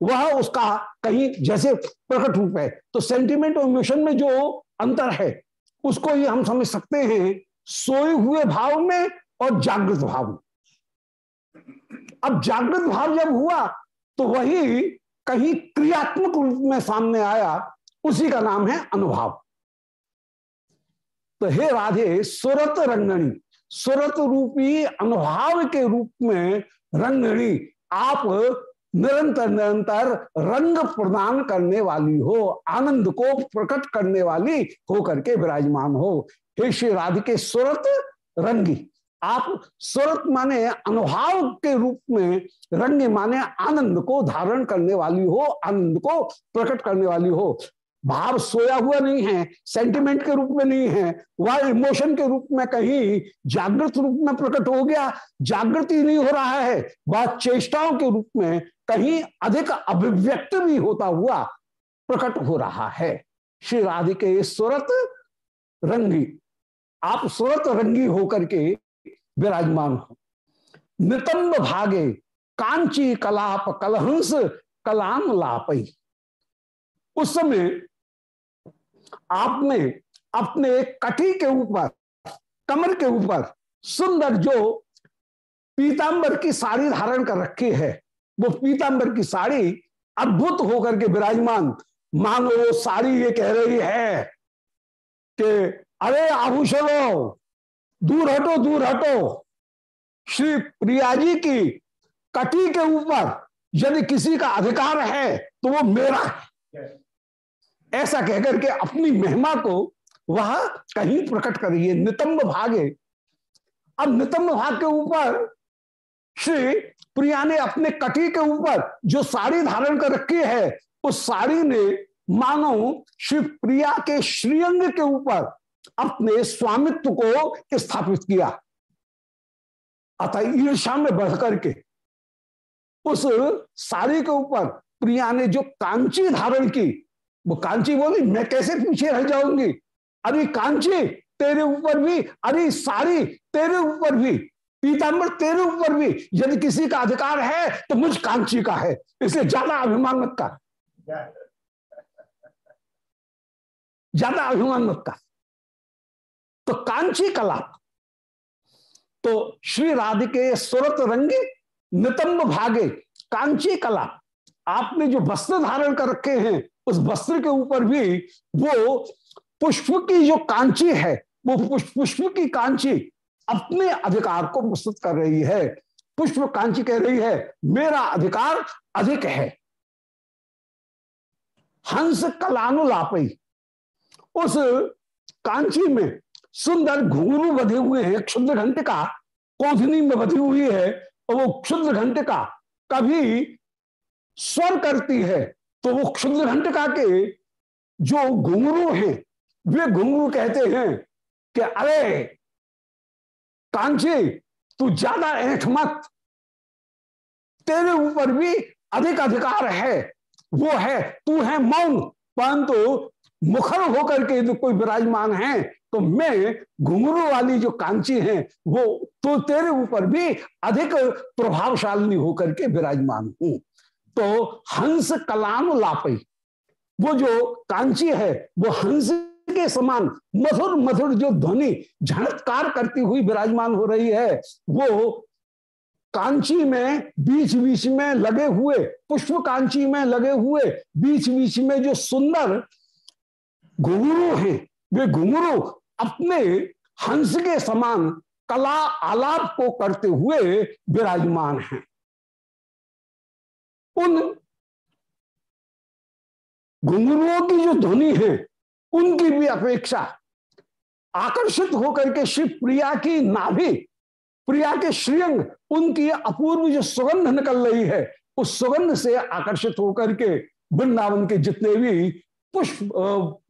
S1: वह उसका कहीं जैसे प्रकट रूप है। तो सेंटिमेंट और इमोशन में जो अंतर है, उसको ही हम समझ सकते हैं सोए हुए भाव में और जागृत भाव में। अब जागृत भाव जब हुआ तो वही कहीं क्रियात्मक रूप में सामने आया, उसी का नाम है अनुभाव। तो हे राधे, सुरत रंगणी, सुरत रूपी अनुभाव के रूप में रंगणी, आप निरंतर निरंतर रंग प्रदान करने वाली हो, आनंद को प्रकट करने वाली हो करके विराजमान हो। हे श्री राधिके, सुरत रंगी, आप सुरत माने अनुभाव के रूप में रंग माने आनंद को धारण करने वाली हो, आनंद को प्रकट करने वाली हो। भाव सोया हुआ नहीं है सेंटिमेंट के रूप में नहीं है वह इमोशन के रूप में कहीं, जागृत रूप में प्रकट हो गया, जागृति नहीं हो रहा है वह चेष्टाओं के रूप में कहीं अधिक अभिव्यक्त भी होता हुआ प्रकट हो रहा है। श्री राधिके सुरत रंगी, आप सुरत रंगी होकर के विराजमान हो। नितंब भागे, कांची कलाप कलहंस कलाम लापई। उस समय आपने अपने कटी के ऊपर, कमर के ऊपर सुंदर जो पीतांबर की साड़ी धारण कर रखी है, वो पीतांबर की साड़ी अद्भुत होकर के विराजमान, मानो वो साड़ी ये कह रही है कि, अरे आभूषणों दूर हटो दूर हटो। श्री प्रिया जी की कटी के ऊपर यदि किसी का अधिकार है तो वो मेरा है। ऐसा कहकर के अपनी महिमा को वह कहीं प्रकट करिए। नितंब भागे। अब नितंब भाग के ऊपर श्री प्रिया ने अपने कटी के ऊपर जो साड़ी धारण कर रखी है, उस साड़ी ने मानो श्री प्रिया के श्रीअंग के ऊपर अपने स्वामित्व को स्थापित किया। अतः ईर्षा में बढ़ करके उस साड़ी के ऊपर प्रिया ने जो कांची धारण की वो कांची बोली, मैं कैसे पीछे रह जाऊँगी? अरे कांची, तेरे ऊपर भी, अरे साड़ी तेरे ऊपर भी पीताम्बर तेरे ऊपर भी, यदि किसी का अधिकार है तो मुझ कांची का है, इसलिए ज़्यादा अभिमान मत का ज़्यादा अभिमान मत का तो कांची कला तो श्री राधिके सुरत रंगे, नितंब भागे, कांची कला, आपने जो वस्त्र धारण कर रखे हैं उस वस्त्र के ऊपर भी वो पुष्प की जो कांची है, वो पुष्प पुष्प की कांची अपने अधिकार को प्रस्तुत कर रही है। पुष्प कांची कह रही है, मेरा अधिकार अधिक है। हंस कलानुलापी उस कांची में सुंदर घुंगरू बधे हुए हैं क्षुद्र घंटिका कोधनी में बधी हुई है, और वो क्षुद्र घंटिका कभी स्वर करती है। तो वो क्षुद्र घंटिका के जो घुंगरू हैं, वे घुंगरू कहते हैं कि, अरे, कांची, तू ज़्यादा ऐठ मत। तेरे ऊपर भी अधिक अधिकार है। वो है, तू है मौन। परंतु मुखर होकर के यदि कोई विराजमान है तो मैं घुंगरू वाली जो कांची है, वो तो तेरे ऊपर भी अधिक प्रभावशाली होकर के विराजमान हूँ। तो हंस कलाम लापई। वो जो कांची है, वो हंस के समान मधुर मधुर जो ध्वनि झणत्कार करती हुई विराजमान हो रही है, वो कांची में बीच बीच में लगे हुए, पुष्प कांची में लगे हुए, बीच बीच में जो सुंदर घुंगरू हैं, वे घुंगरू अपने हंस के समान कला आलाप को करते हुए विराजमान हैं। उन घुंगरुओं की जो ध्वनि है, उनकी भी अपेक्षा आकर्षित होकर के श्री प्रिया की नाभि, प्रिया के श्रीअंग, उनकी अपूर्व जो सुगंध निकल रही है, उस सुगंध से आकर्षित होकर के वृंदावन के जितने भी पुष्प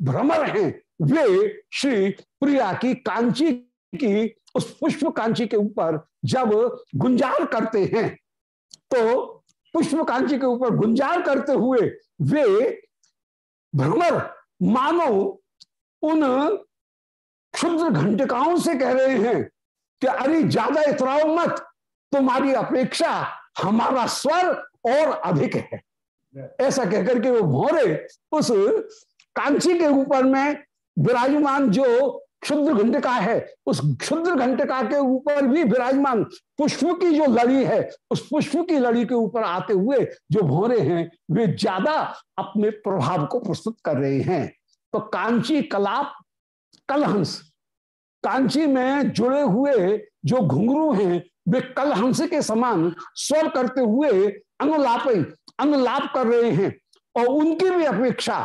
S1: भ्रमर हैं, वे श्री प्रिया की कांची की, उस पुष्प कांची के ऊपर जब गुंजार करते हैं तो पुष्प कांची के ऊपर गुंजार करते हुए वे भ्रमर मानो उन क्षुद्र घंटिकाओं से कह रहे हैं कि अरे ज़्यादा इतराओ मत, तुम्हारी अपेक्षा हमारा स्वर और अधिक है। ऐसा कहकर के वो भोरे उस कांची के ऊपर में विराजमान जो क्षुद्र घंटिका है, उस क्षुद्र घंटिका के ऊपर भी विराजमान पुष्प की जो लड़ी है, उस पुष्प की लड़ी के ऊपर आते हुए जो भोरे हैं, वे ज़्यादा अपने प्रभाव को प्रस्तुत कर रहे हैं। तो कांची कलाप, कलहंस, कांची में जुड़े हुए जो घुंघरू हैं, वे कलहंस के समान स्वर करते हुए अनुलाप अनुलाप कर रहे हैं। और उनकी भी अपेक्षा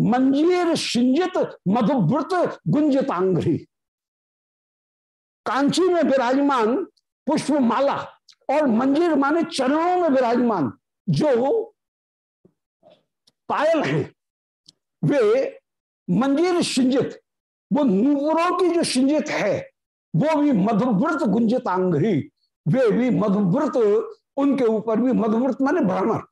S1: मंजीर सिंजित मधुव्रत गुंजतांग्री कांची में विराजमान पुष्प माला और मंजीर माने चरणों में विराजमान जो पायल हैं, वे मंजीर सिंजित वो नूपुरों की जो सिंजित है, वो भी मधुव्रत गुंजतांग्री वे भी मधुव्रत, उनके ऊपर भी मधुव्रत माने भ्रमर।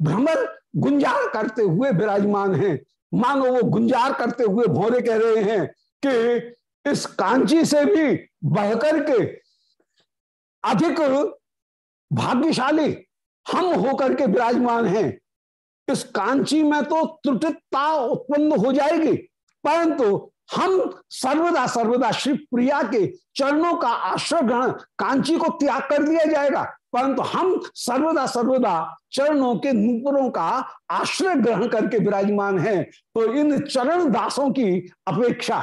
S1: भ्रमर गुंजार करते हुए विराजमान हैं। मानो वो गुंजार करते हुए भोरे कह रहे हैं कि इस कांची से भी बढ़कर के अधिक भाग्यशाली हम होकर के विराजमान हैं। इस कांची में तो त्रुटितता उत्पन्न हो जाएगी, परंतु हम सर्वदा सर्वदा श्री प्रिया के चरणों का आश्रय ग्रहण कांची को त्याग कर दिया जाएगा। परंतु हम सर्वदा सर्वदा चरणों के नूपुरों का आश्रय ग्रहण करके विराजमान हैं तो इन चरण दासों की अपेक्षा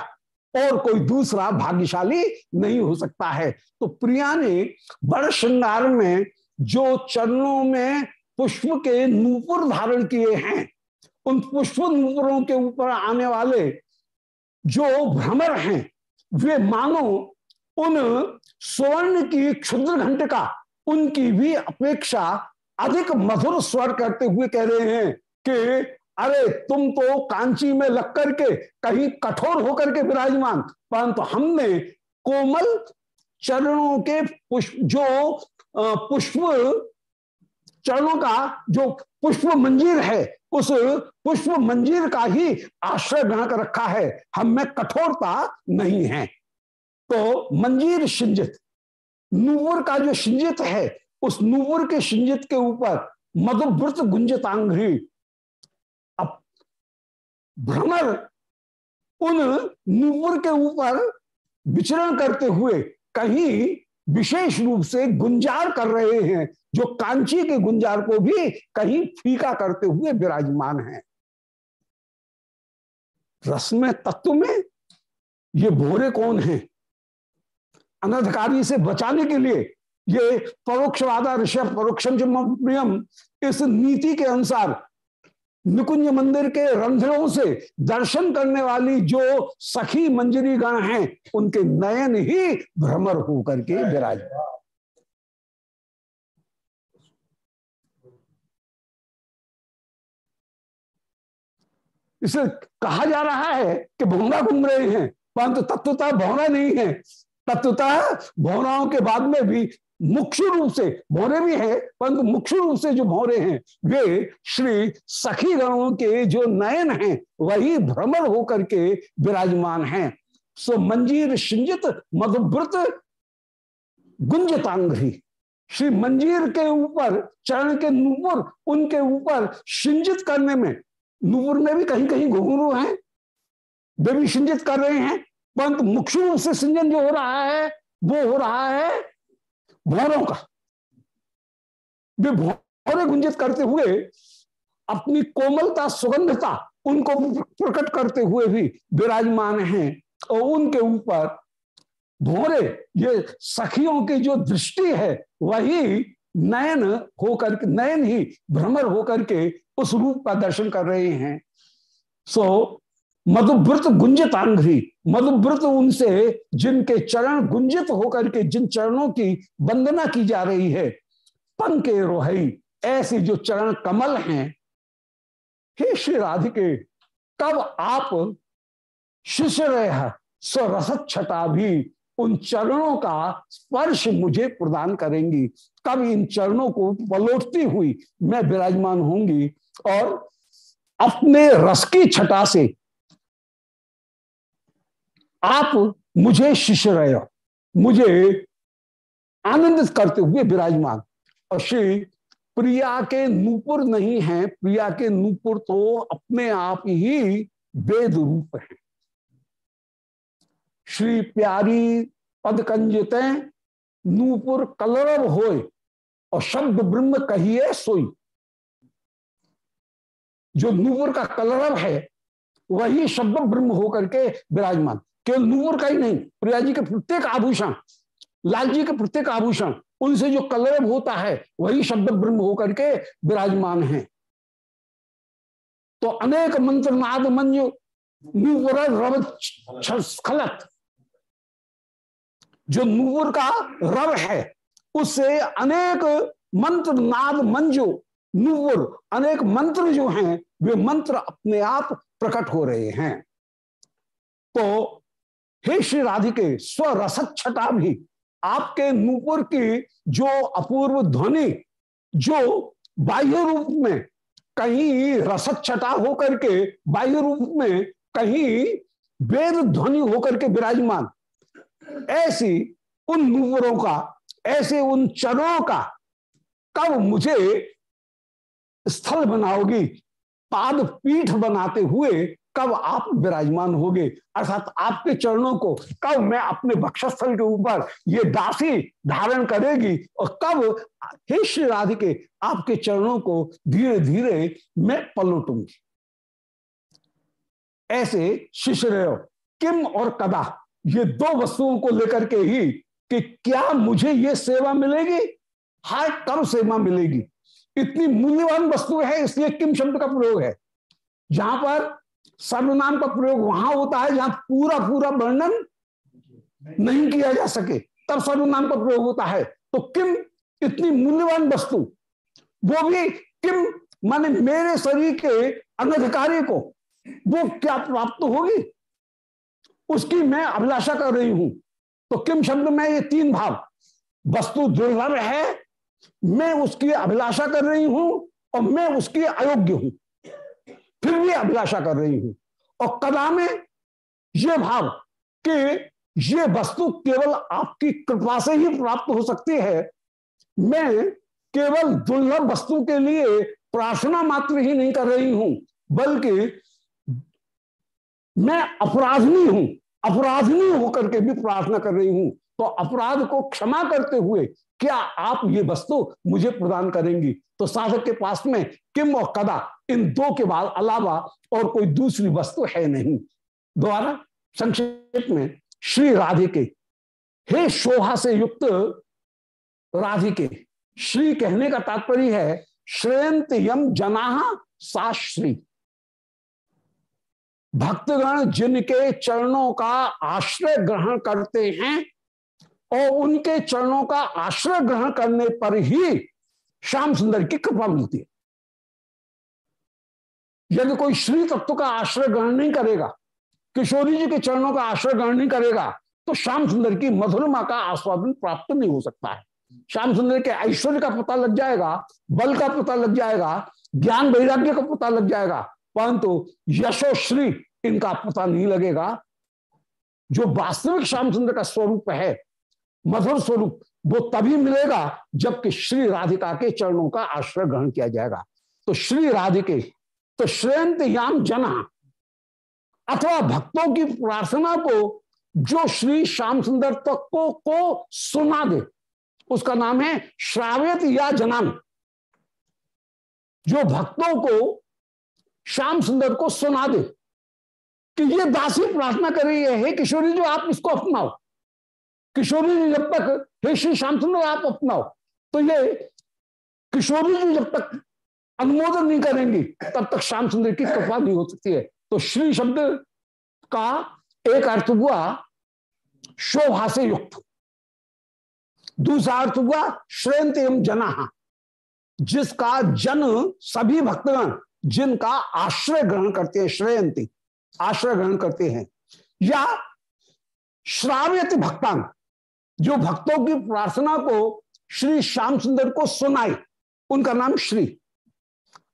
S1: और कोई दूसरा भाग्यशाली नहीं हो सकता है। तो प्रिया ने बड़ श्रृंगार में जो चरणों में पुष्प के नूपुर धारण किए हैं, उन पुष्प नूपुरों के ऊपर आने वाले जो भ्रमर हैं, वे मानो उन स्वर्ण की क्षुद्र घंटिका उनकी भी अपेक्षा अधिक मधुर स्वर करते हुए कह रहे हैं कि, अरे, तुम तो कांची में लग करके कहीं कठोर होकर के विराजमान, परंतु हमने कोमल चरणों के पुष्प, जो पुष्प, चरणों का जो पुष्प मंजीर है, उस पुष्प मंजीर का ही आश्रय ग्रहण कर रखा है। हम में कठोरता नहीं है। तो मंजीर शिंजित नूपुर का जो शिंजित है, उस नूपुर के शिंजित के ऊपर मधुव्रत गुंजतांग्री अब भ्रमर उन नूपुर के ऊपर विचरण करते हुए कहीं विशेष रूप से गुंजार कर रहे हैं, जो कांची के गुंजार को भी कहीं फीका करते हुए विराजमान है। रस में, तत्व में ये भोरे कौन है? अनधिकारी से बचाने के लिए ये परोक्षवादा ऋषभ परोक्षम प्रियम इस नीति के अनुसार निकुंज मंदिर के रंध्रों से दर्शन करने वाली जो सखी मंजरी गण हैं, उनके नयन ही भ्रमर होकर के विराज इसे कहा जा रहा है कि भोंगा घूम रहे हैं, परंतु तत्वता भौरा नहीं है। तत्वता भौराओं के बाद में भी मुख्य रूप से भौरे भी है, परंतु मुख्य रूप से जो भौरे हैं, वे श्री सखी गणों के जो नयन हैं, वही भ्रमर होकर के विराजमान हैं। सो मंजीर सिंजित मधुव्रत गुंजतांग्री श्री मंजीर के ऊपर, चरण के नूपुर उनके ऊपर सिंजित करने में नूपुर में भी कहीं कहीं घुघरू हैं, वे भी सिंजित कर रहे हैं। परंतु रूप से सिंजन जो हो रहा है, वो हो रहा है भौरों का। वे भौरे गुंजित करते हुए, अपनी कोमलता, सुगंधता उनको प्रकट करते हुए भी विराजमान हैं और उनके ऊपर भोरे, ये सखियों की जो दृष्टि है, वही नयन होकर नयन ही भ्रमर होकर के उस रूप का दर्शन कर रहे हैं। सो मधुव्रत गुंजितांग्री मधुव्रत उनसे जिनके चरण गुंजित होकर के जिन चरणों की वंदना की जा रही है, पंके रोहई, ऐसे जो चरण कमल हैं, हे श्री राधिके, कब आप शिष्य रह स्वरसत छटा भी उन चरणों का स्पर्श मुझे प्रदान करेंगी। कब इन चरणों को पलोटती हुई मैं विराजमान होंगी और अपने रस की छटा से आप मुझे शिष्य रहे हो। मुझे आनंदित करते हुए विराजमान। और श्री प्रिया के नूपुर नहीं है। प्रिया के नूपुर तो अपने आप ही वेद रूप है। श्री प्यारी पद कंजित नूपुर कलरव होए और शब्द ब्रह्म कहिए सोई। जो नूपुर का कलरव है, वही शब्द ब्रह्म होकर के विराजमान। केवल नूर का ही नहीं, प्रिया जी के प्रत्येक आभूषण, लाल जी के प्रत्येक आभूषण, उनसे जो कलरव होता है, वही शब्द ब्रह्म होकर के विराजमान है। तो अनेक मंत्र नाद मंजु नूपुर रव स्खलत जो नूपुर का रव है, उससे अनेक मंत्र नाद मंजु नूपुर अनेक मंत्र जो हैं, वे मंत्र अपने आप प्रकट हो रहे हैं। तो हे श्री राधिके स्वरसत छटा भी। आपके नूपुर की जो अपूर्व ध्वनि, जो बाह्य रूप में कहीं रसत छटा होकर के, बाह्य रूप में कहीं वेद ध्वनि होकर के विराजमान, ऐसी उन नूपुरों का, ऐसे उन चरणों का कब मुझे स्थल बनाओगी पाद पीठ बनाते हुए कब आप विराजमान होगे? अर्थात आपके चरणों को कब मैं अपने वक्षस्थल के ऊपर ये दासी धारण करेगी? और कब हे श्री राधिके, आपके चरणों को धीरे धीरे मैं पलटूँगी। ऐसे शिश्र किम और कदा, ये दो वस्तुओं को लेकर के ही कि क्या मुझे ये सेवा मिलेगी? हाय कब सेवा मिलेगी? इतनी मूल्यवान वस्तु है, इसलिए किम शब्द का प्रयोग है। जहाँ पर सर्वनाम का प्रयोग वहाँ होता है जहाँ पूरा पूरा वर्णन नहीं किया जा सके, तब सर्वनाम का प्रयोग होता है। तो किम इतनी मूल्यवान वस्तु, वो भी किम माने मेरे शरीर के अनधिकारी को, वो क्या प्राप्त होगी? उसकी मैं अभिलाषा कर रही हूँ। तो किम शब्द में ये तीन भाव वस्तु दुर्लभ है, मैं उसकी अभिलाषा कर रही हूँ और मैं उसकी अयोग्य हूँ। फिर भी अभिलाषा कर रही हूँ। और कदा में ये भाव कि ये वस्तु केवल आपकी कृपा से ही प्राप्त हो सकती है, मैं केवल दुर्लभ वस्तु के लिए प्रार्थना मात्र ही नहीं कर रही हूँ, बल्कि मैं अपराधनी हूँ, अपराधनी होकर के भी प्रार्थना कर रही हूँ। तो अपराध को क्षमा करते हुए क्या आप ये वस्तु मुझे प्रदान करेंगी? तो साधक के पास में किम और कदा, इन दो के बाद अलावा और कोई दूसरी वस्तु है नहीं। द्वारा संक्षेप में, श्री राधिके हे शोभा से युक्त राधिके श्री कहने का तात्पर्य है, श्रेयंत यम जना सा श्री भक्तगण जिनके चरणों का आश्रय ग्रहण करते हैं और उनके चरणों का आश्रय ग्रहण करने पर ही श्याम सुंदर की कृपा मिलती है। यदि कोई श्री तत्व का आश्रय ग्रहण नहीं करेगा, किशोरी जी के चरणों का आश्रय ग्रहण नहीं करेगा तो श्याम सुंदर की मधुरमा का आस्वादन प्राप्त नहीं हो सकता है। श्याम सुंदर के ऐश्वर्य का पता लग जाएगा, बल का पता लग जाएगा, ज्ञान वैराग्य का पता लग जाएगा, परंतु यशोश्री इनका पता नहीं लगेगा। जो वास्तविक श्याम सुंदर का स्वरूप है मधुर स्वरूप। वो तभी मिलेगा जबकि श्री राधिका के चरणों का आश्रय ग्रहण किया जाएगा। तो श्री राधिके तो श्रेयंत याम जना अथवा भक्तों की प्रार्थना को जो श्री श्याम सुंदर तक को, को सुना दे उसका नाम है श्रावित या जनान। जो भक्तों को श्याम सुंदर को सुना दे कि ये दासी प्रार्थना कर रही है हे किशोरी जो आप इसको अपनाओ। किशोरी जी जब तक, हे श्री श्याम सुंदर आप अपनाओ। तो ये किशोरी जी जब तक अनुमोदन नहीं करेंगी, तब तक श्याम सुंदर की कृपा नहीं हो सकती है। तो श्री शब्द का एक अर्थ हुआ, शोभा से युक्त। दूसरा अर्थ हुआ श्रेयंत एवं जना, जिसका जन, सभी भक्तगण, जिनका आश्रय ग्रहण करते हैं, श्रेयंती, आश्रय ग्रहण करते हैं। या श्राव्यत भक्तान जो भक्तों की प्रार्थना को श्री श्याम सुंदर को सुनाए उनका नाम श्री।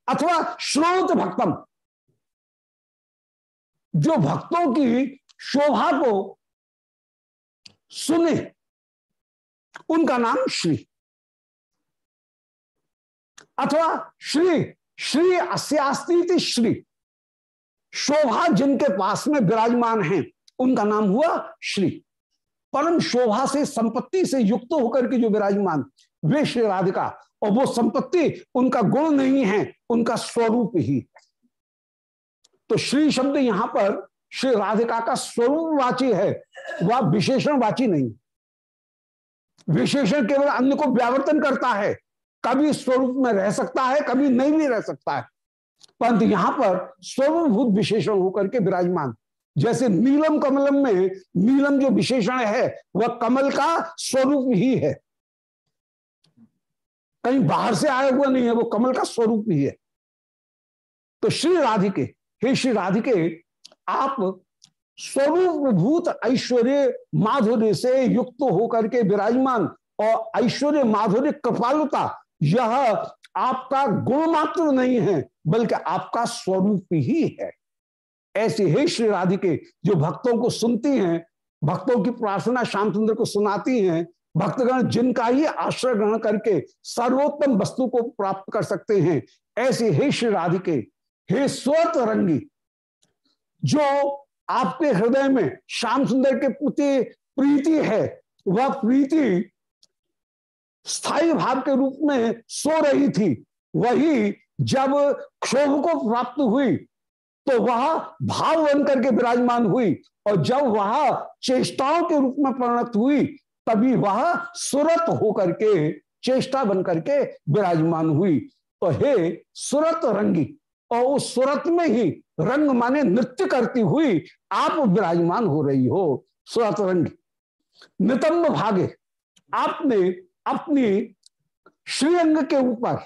S1: अथवा श्रोत भक्तम। जो भक्तों की शोभा को सुने, उनका नाम श्री। अथवा श्री श्री अस्यास्ती श्री। शोभा जिनके पास में विराजमान है, उनका नाम हुआ श्री। परम शोभा से, संपत्ति से युक्त होकर के जो विराजमान, वे श्री राधिका, और वो संपत्ति उनका गुण नहीं है, उनका स्वरूप ही। तो श्री शब्द यहाँ पर श्री राधिका का स्वरूप वाची है, वह विशेषण वाची नहीं। विशेषण केवल अन्य को व्यावर्तन करता है, कभी स्वरूप में रह सकता है, कभी नहीं भी रह सकता है। परंतु यहाँ पर स्वरूपभूत विशेषण होकर के विराजमान जैसे नीलम कमलम में नीलम जो विशेषण है, वह कमल का स्वरूप ही है। कहीं बाहर से आया हुआ नहीं है, वो कमल का स्वरूप ही है। तो श्री राधिके, हे श्री राधिके, आप स्वरूप भूत ऐश्वर्य माधुर्य से युक्त होकर के विराजमान और ऐश्वर्य माधुर्य कृपालुता, यह आपका गुण मात्र नहीं है, बल्कि आपका स्वरूप ही है। ऐसे हे श्री राधिके जो भक्तों को सुनती हैं, भक्तों की प्रार्थना श्याम सुंदर को सुनाती हैं, भक्तगण जिनका ही आश्रय ग्रहण करके सर्वोत्तम वस्तु को प्राप्त कर सकते हैं, ऐसे हे श्री राधिके, हे स्वत रंगी, जो आपके हृदय में श्याम सुंदर के प्रति प्रीति है, वह प्रीति स्थायी भाव के रूप में सो रही थी, वही जब क्षोभ को प्राप्त हुई तो वह भाव बन करके विराजमान हुई और जब वह चेष्टाओं के रूप में परिणत हुई, तभी वह सुरत होकर के, चेष्टा बन करके विराजमान हुई। तो हे सुरत रंगी, और उस सुरत में ही रंग माने नृत्य करती हुई आप विराजमान हो रही हो, सुरत रंगी। नितंब भागे, आपने अपनी श्रीअंग के ऊपर,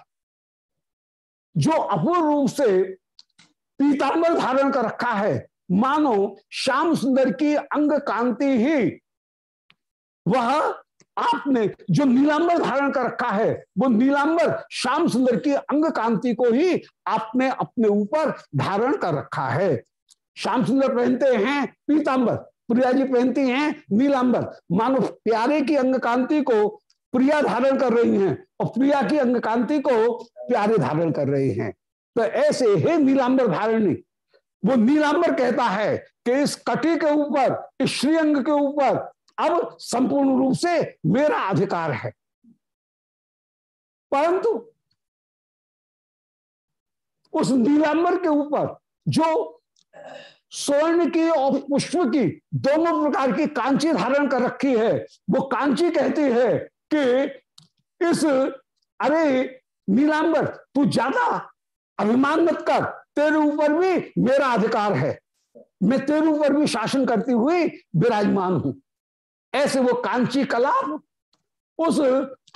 S1: जो अपूर्ण रूप से पीताम्बर धारण कर रखा है। मानो श्याम सुंदर की अंग कांति ही वह आपने जो नीलांबर धारण कर रखा है, वो नीलांबर श्याम सुंदर की अंग कांति को ही आपने अपने ऊपर धारण कर रखा है। श्याम सुंदर पहनते हैं पीतांबर, प्रिया जी पहनती हैं नीलांबर। मानो प्यारे की अंग कांति को प्रिया धारण कर रही हैं और प्रिया की अंग कांति को प्यारे धारण कर रहे हैं। तो ऐसे हे नीलांबर धारणी, वो नीलांबर कहता है कि इस कटी के ऊपर, इस श्रीअंग के ऊपर अब संपूर्ण रूप से मेरा अधिकार है। परंतु उस नीलांबर के ऊपर जो स्वर्ण की और पुष्प की दोनों प्रकार की कांची धारण कर रखी है, वो कांची कहती है कि इस, अरे नीलांबर, तू ज़्यादा अभिमान मत कर, तेरे ऊपर भी मेरा अधिकार है। मैं तेरे ऊपर भी शासन करती हुई विराजमान हूँ। ऐसे वो कांची कलाप, उस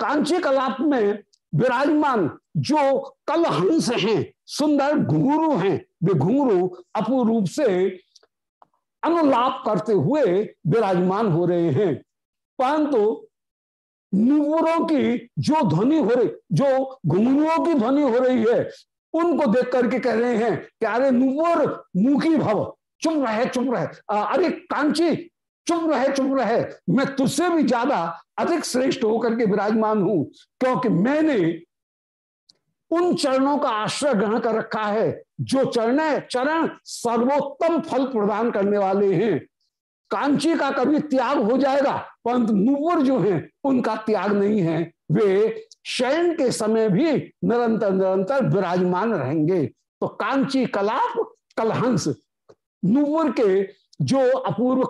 S1: कांची कलाप में विराजमान जो कल हंस हैं, सुंदर घुंगरू हैं, वे घुंगरू अपूर्ण रूप से अनुलाप करते हुए विराजमान हो रहे हैं। परंतु नुपुरों की जो ध्वनि हो रही, जो घुंगरुओं की ध्वनि हो रही है उनको देख करके कह रहे हैं कि अरे नुपुर मुखी भव, चुप रहे चुप रहे। अरे कांची, चुप रहे चुप रहे। मैं तुझसे भी ज़्यादा अधिक श्रेष्ठ होकर के विराजमान हूँ, क्योंकि मैंने उन चरणों का आश्रय ग्रहण कर रखा है, जो चरण चरण सर्वोत्तम फल प्रदान करने वाले हैं। कांची का कभी त्याग हो जाएगा, परंतु नुपुर जो है, उनका त्याग नहीं है। वे शयन के समय भी निरंतर निरंतर विराजमान रहेंगे। तो कांची कलाप, कलहंस नुपुर के जो अपूर्व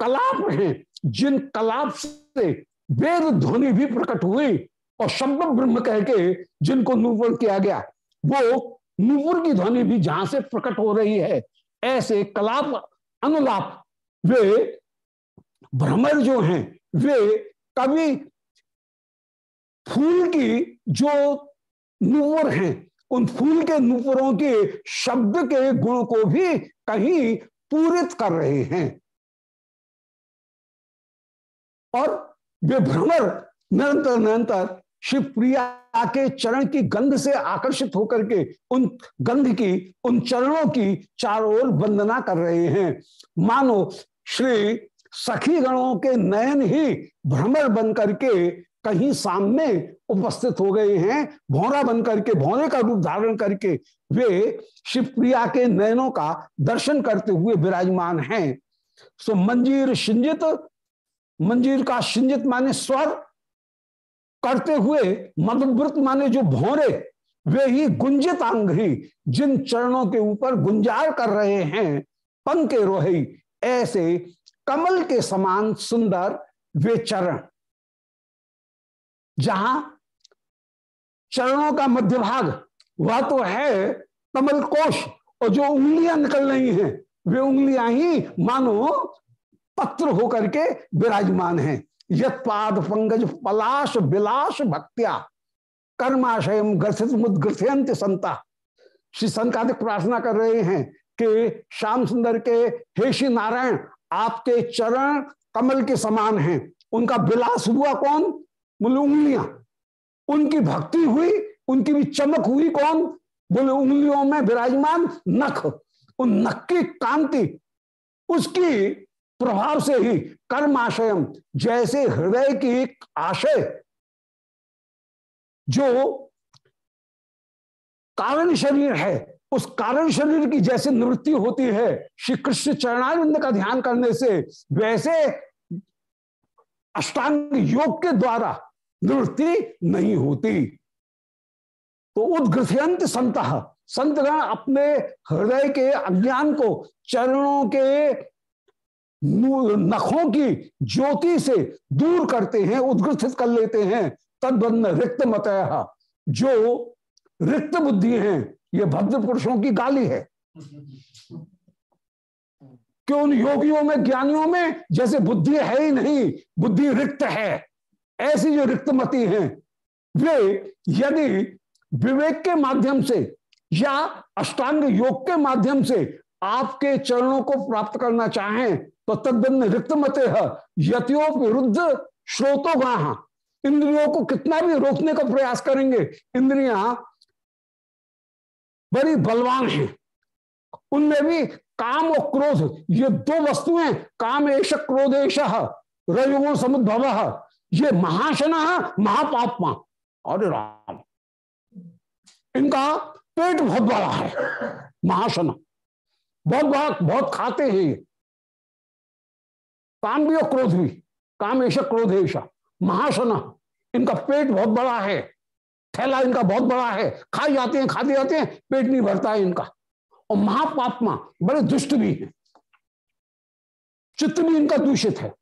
S1: कलाप हैं, जिन कलाप से वेद ध्वनि भी प्रकट हुई और शब्द ब्रह्म कह के जिनको नूपुर किया गया, वो नूपुर की ध्वनि भी जहाँ से प्रकट हो रही है, ऐसे कलाप, अनुलाप वे भ्रमर जो हैं, वे कभी फूल की जो नूपुर हैं, उन फूल के नूपुरों के शब्द के गुण को भी कहीं पूरित कर रहे हैं। और वे भ्रमर निरंतर निरंतर शिवप्रिया के चरण की गंध से आकर्षित होकर के उन गंध की, उन चरणों की चारों ओर वंदना कर रहे हैं। मानो श्री सखी गणों के नयन ही भ्रमर बन करके कहीं सामने उपस्थित हो गए हैं, भौरा बन करके, भौरे का रूप धारण करके वे शिवप्रिया के नयनों का दर्शन करते हुए विराजमान हैं। सो मंजीर शिंजित, मंजीर का शिंजित माने स्वर करते हुए मधुव्रत माने जो भौरे, वे ही गुंजित ही जिन चरणों के ऊपर गुंजार कर रहे हैं पंके रोही ऐसे कमल के समान सुंदर वे चरण। जहाँ चरणों का मध्य भाग वह तो है कमल कोश, और जो उंगलियाँ निकल रही हैं, वे उंगलियाँ ही, मानो, पत्र होकर के विराजमान है। यद पाद पंगज पलाश विलास भक्त्या, कर्माशय ग्रसित मुदग्रथयंत संता। श्री संकादिक प्रार्थना कर रहे हैं कि श्याम सुंदर के, हे श्री नारायण, आपके चरण कमल के समान हैं। उनका विलास हुआ कौन? बोले, उंगलियाँ। उनकी भक्ति हुई, उनकी भी चमक हुई कौन? बोले, उंगलियों में विराजमान नख। उन नख की कांति, उसकी प्रभाव से ही कर्माशयम, जैसे हृदय की एक आशय, जो कारण शरीर है, उस कारण शरीर की जैसे निवृत्ति होती है श्री कृष्ण चरणानंद का ध्यान करने से, वैसे अष्टांग योग के द्वारा निवृत्ति नहीं होती। तो उद्ग्रथयंत संत संतगण अपने हृदय के अज्ञान को चरणों के नखों की ज्योति से दूर करते हैं उद्ग्रथित कर लेते हैं। तद्वन्न रिक्त मत जो रिक्त बुद्धि हैं, ये भद्र पुरुषों की गाली है। क्यों उन योगियों में, ज्ञानियों में जैसे बुद्धि है ही नहीं, बुद्धि रिक्त है। ऐसी जो रिक्तमती हैं, वे यदि विवेक के माध्यम से या अष्टांग योग के माध्यम से आपके चरणों को प्राप्त करना चाहें तो तद्दन रिक्त मत यतियों विरुद्ध श्रोतोगाह इंद्रियों को कितना भी रोकने का प्रयास करेंगे, इंद्रियाँ बड़ी बलवान हैं। उनमें भी काम और क्रोध, ये दो वस्तुएँ, काम एश क्रोध एश रजगुण समुद्भव ये महाशना महापापमा। और राम। इनका पेट बहुत बड़ा है, महाशना। बहुत बड़ा, बहुत खाते हैं ये। काम भी और क्रोध भी। काम ऐसा क्रोध ऐसा। महाशना, इनका पेट बहुत बड़ा है। थैला इनका बहुत बड़ा है। खाई जाते हैं, खाते जाते हैं, पेट नहीं भरता है इनका। और महापापमा, बड़े दुष्ट भी हैं। चित्त भी इनका दूषित है।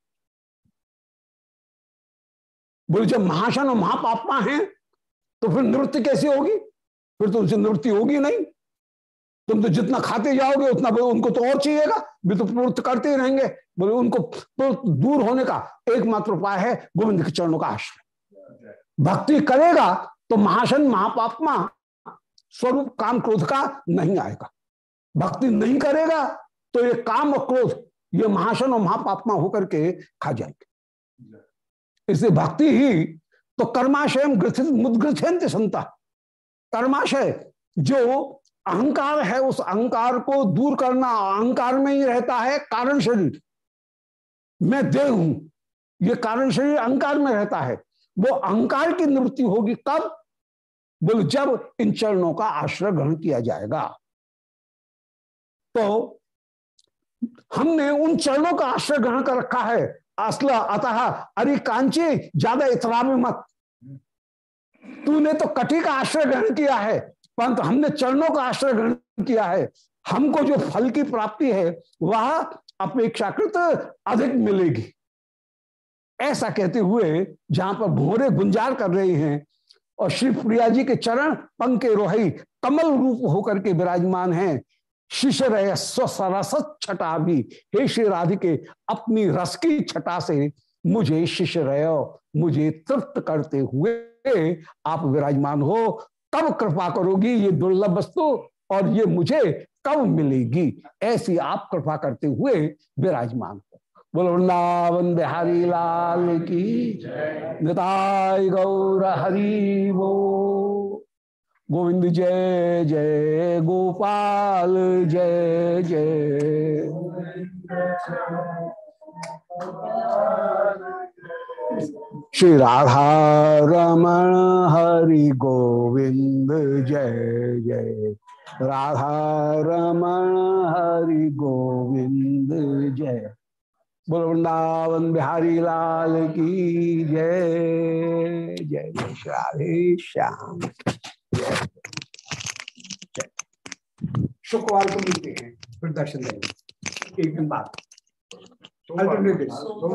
S1: बोले, जब महाशन और महापापमा है तो फिर निवृत्ति कैसी होगी? फिर तो उनसे निवृत्ति होगी नहीं। तुम तो जितना खाते जाओगे, उतना उनको तो और चाहिएगा। भी तो पूर्त करते ही रहेंगे। बोले, उनको तो दूर होने का एकमात्र उपाय है गोविंद के चरणों का आश्रय। भक्ति करेगा तो महाशन महापापमा स्वरूप काम क्रोध का नहीं आएगा। भक्ति नहीं करेगा तो ये काम और क्रोध ये महाशन और महापापमा होकर के खा जाएँगे। इसलिए भक्ति ही तो कर्माशय ग्रथित संता। कर्माशय, जो अहंकार है, उस अहंकार को दूर करना अहंकार में ही रहता है, कारण शरीर। मैं देह हूँ, ये कारण शरीर अहंकार में रहता है। वो अहंकार की निवृत्ति होगी कब? बोल, जब इन चरणों का आश्रय ग्रहण किया जाएगा। तो हमने उन चरणों का आश्रय ग्रहण कर रखा है असला, अतः, अरे कांचे, ज़्यादा इतरा में मत। तूने तो कटी का आश्रय ग्रहण किया है, परंतु हमने चरणों का आश्रय ग्रहण किया है। हमको जो फल की प्राप्ति है, वह अपेक्षाकृत अधिक मिलेगी। ऐसा कहते हुए, जहाँ पर भोरे गुंजार कर रहे हैं, और श्री प्रिया जी के चरण पंके रोही कमल रूप होकर के विराजमान हैं शिशर स्वसरस छटा भी हे श्री राधिके, अपनी रस की छटा से मुझे शिशर मुझे तृप्त करते हुए आप विराजमान हो। तब कृपा करोगी ये दुर्लभ वस्तु और ये मुझे कब मिलेगी? ऐसी आप कृपा करते हुए विराजमान हो। बोलो वृंदावन बिहारी लाल की गौर हरि वो गोविंद जय जय गोपाल, जय जय। श्री राधा रमण हरि गोविंद जय जय। राधा रमण हरि गोविंद जय। बोल वृंदावन बिहारी लाल की जय जय। श्राधे श्याम। शुक्रवार को मिलते हैं। फिर दर्शन देंगे एक दिन बाद।